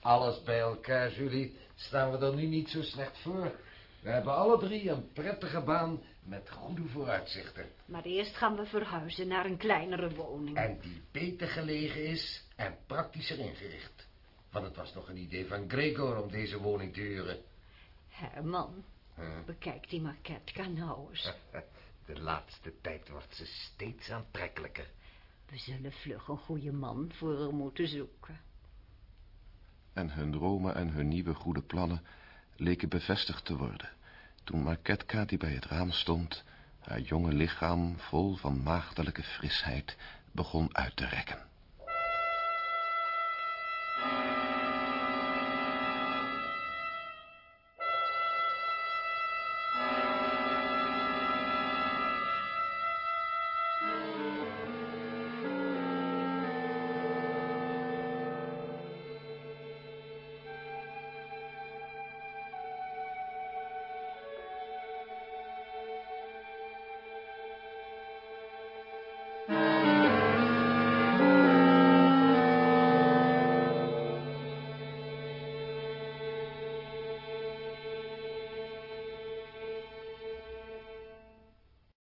[SPEAKER 5] Alles bij elkaar, Julie, staan we er nu niet zo slecht voor. We hebben alle drie een prettige baan met goede vooruitzichten.
[SPEAKER 3] Maar eerst gaan we verhuizen naar een kleinere woning.
[SPEAKER 5] En die beter gelegen is en praktischer ingericht. Want het was nog een idee van Gregor om deze woning te huren.
[SPEAKER 3] Herman, huh? bekijk die maquette nou eens.
[SPEAKER 5] De laatste tijd wordt ze steeds aantrekkelijker.
[SPEAKER 3] We zullen vlug een goede man voor haar moeten zoeken
[SPEAKER 1] en hun dromen en hun nieuwe goede plannen leken bevestigd te worden, toen Marketka, die bij het raam stond, haar jonge lichaam vol van maagdelijke frisheid begon uit te rekken.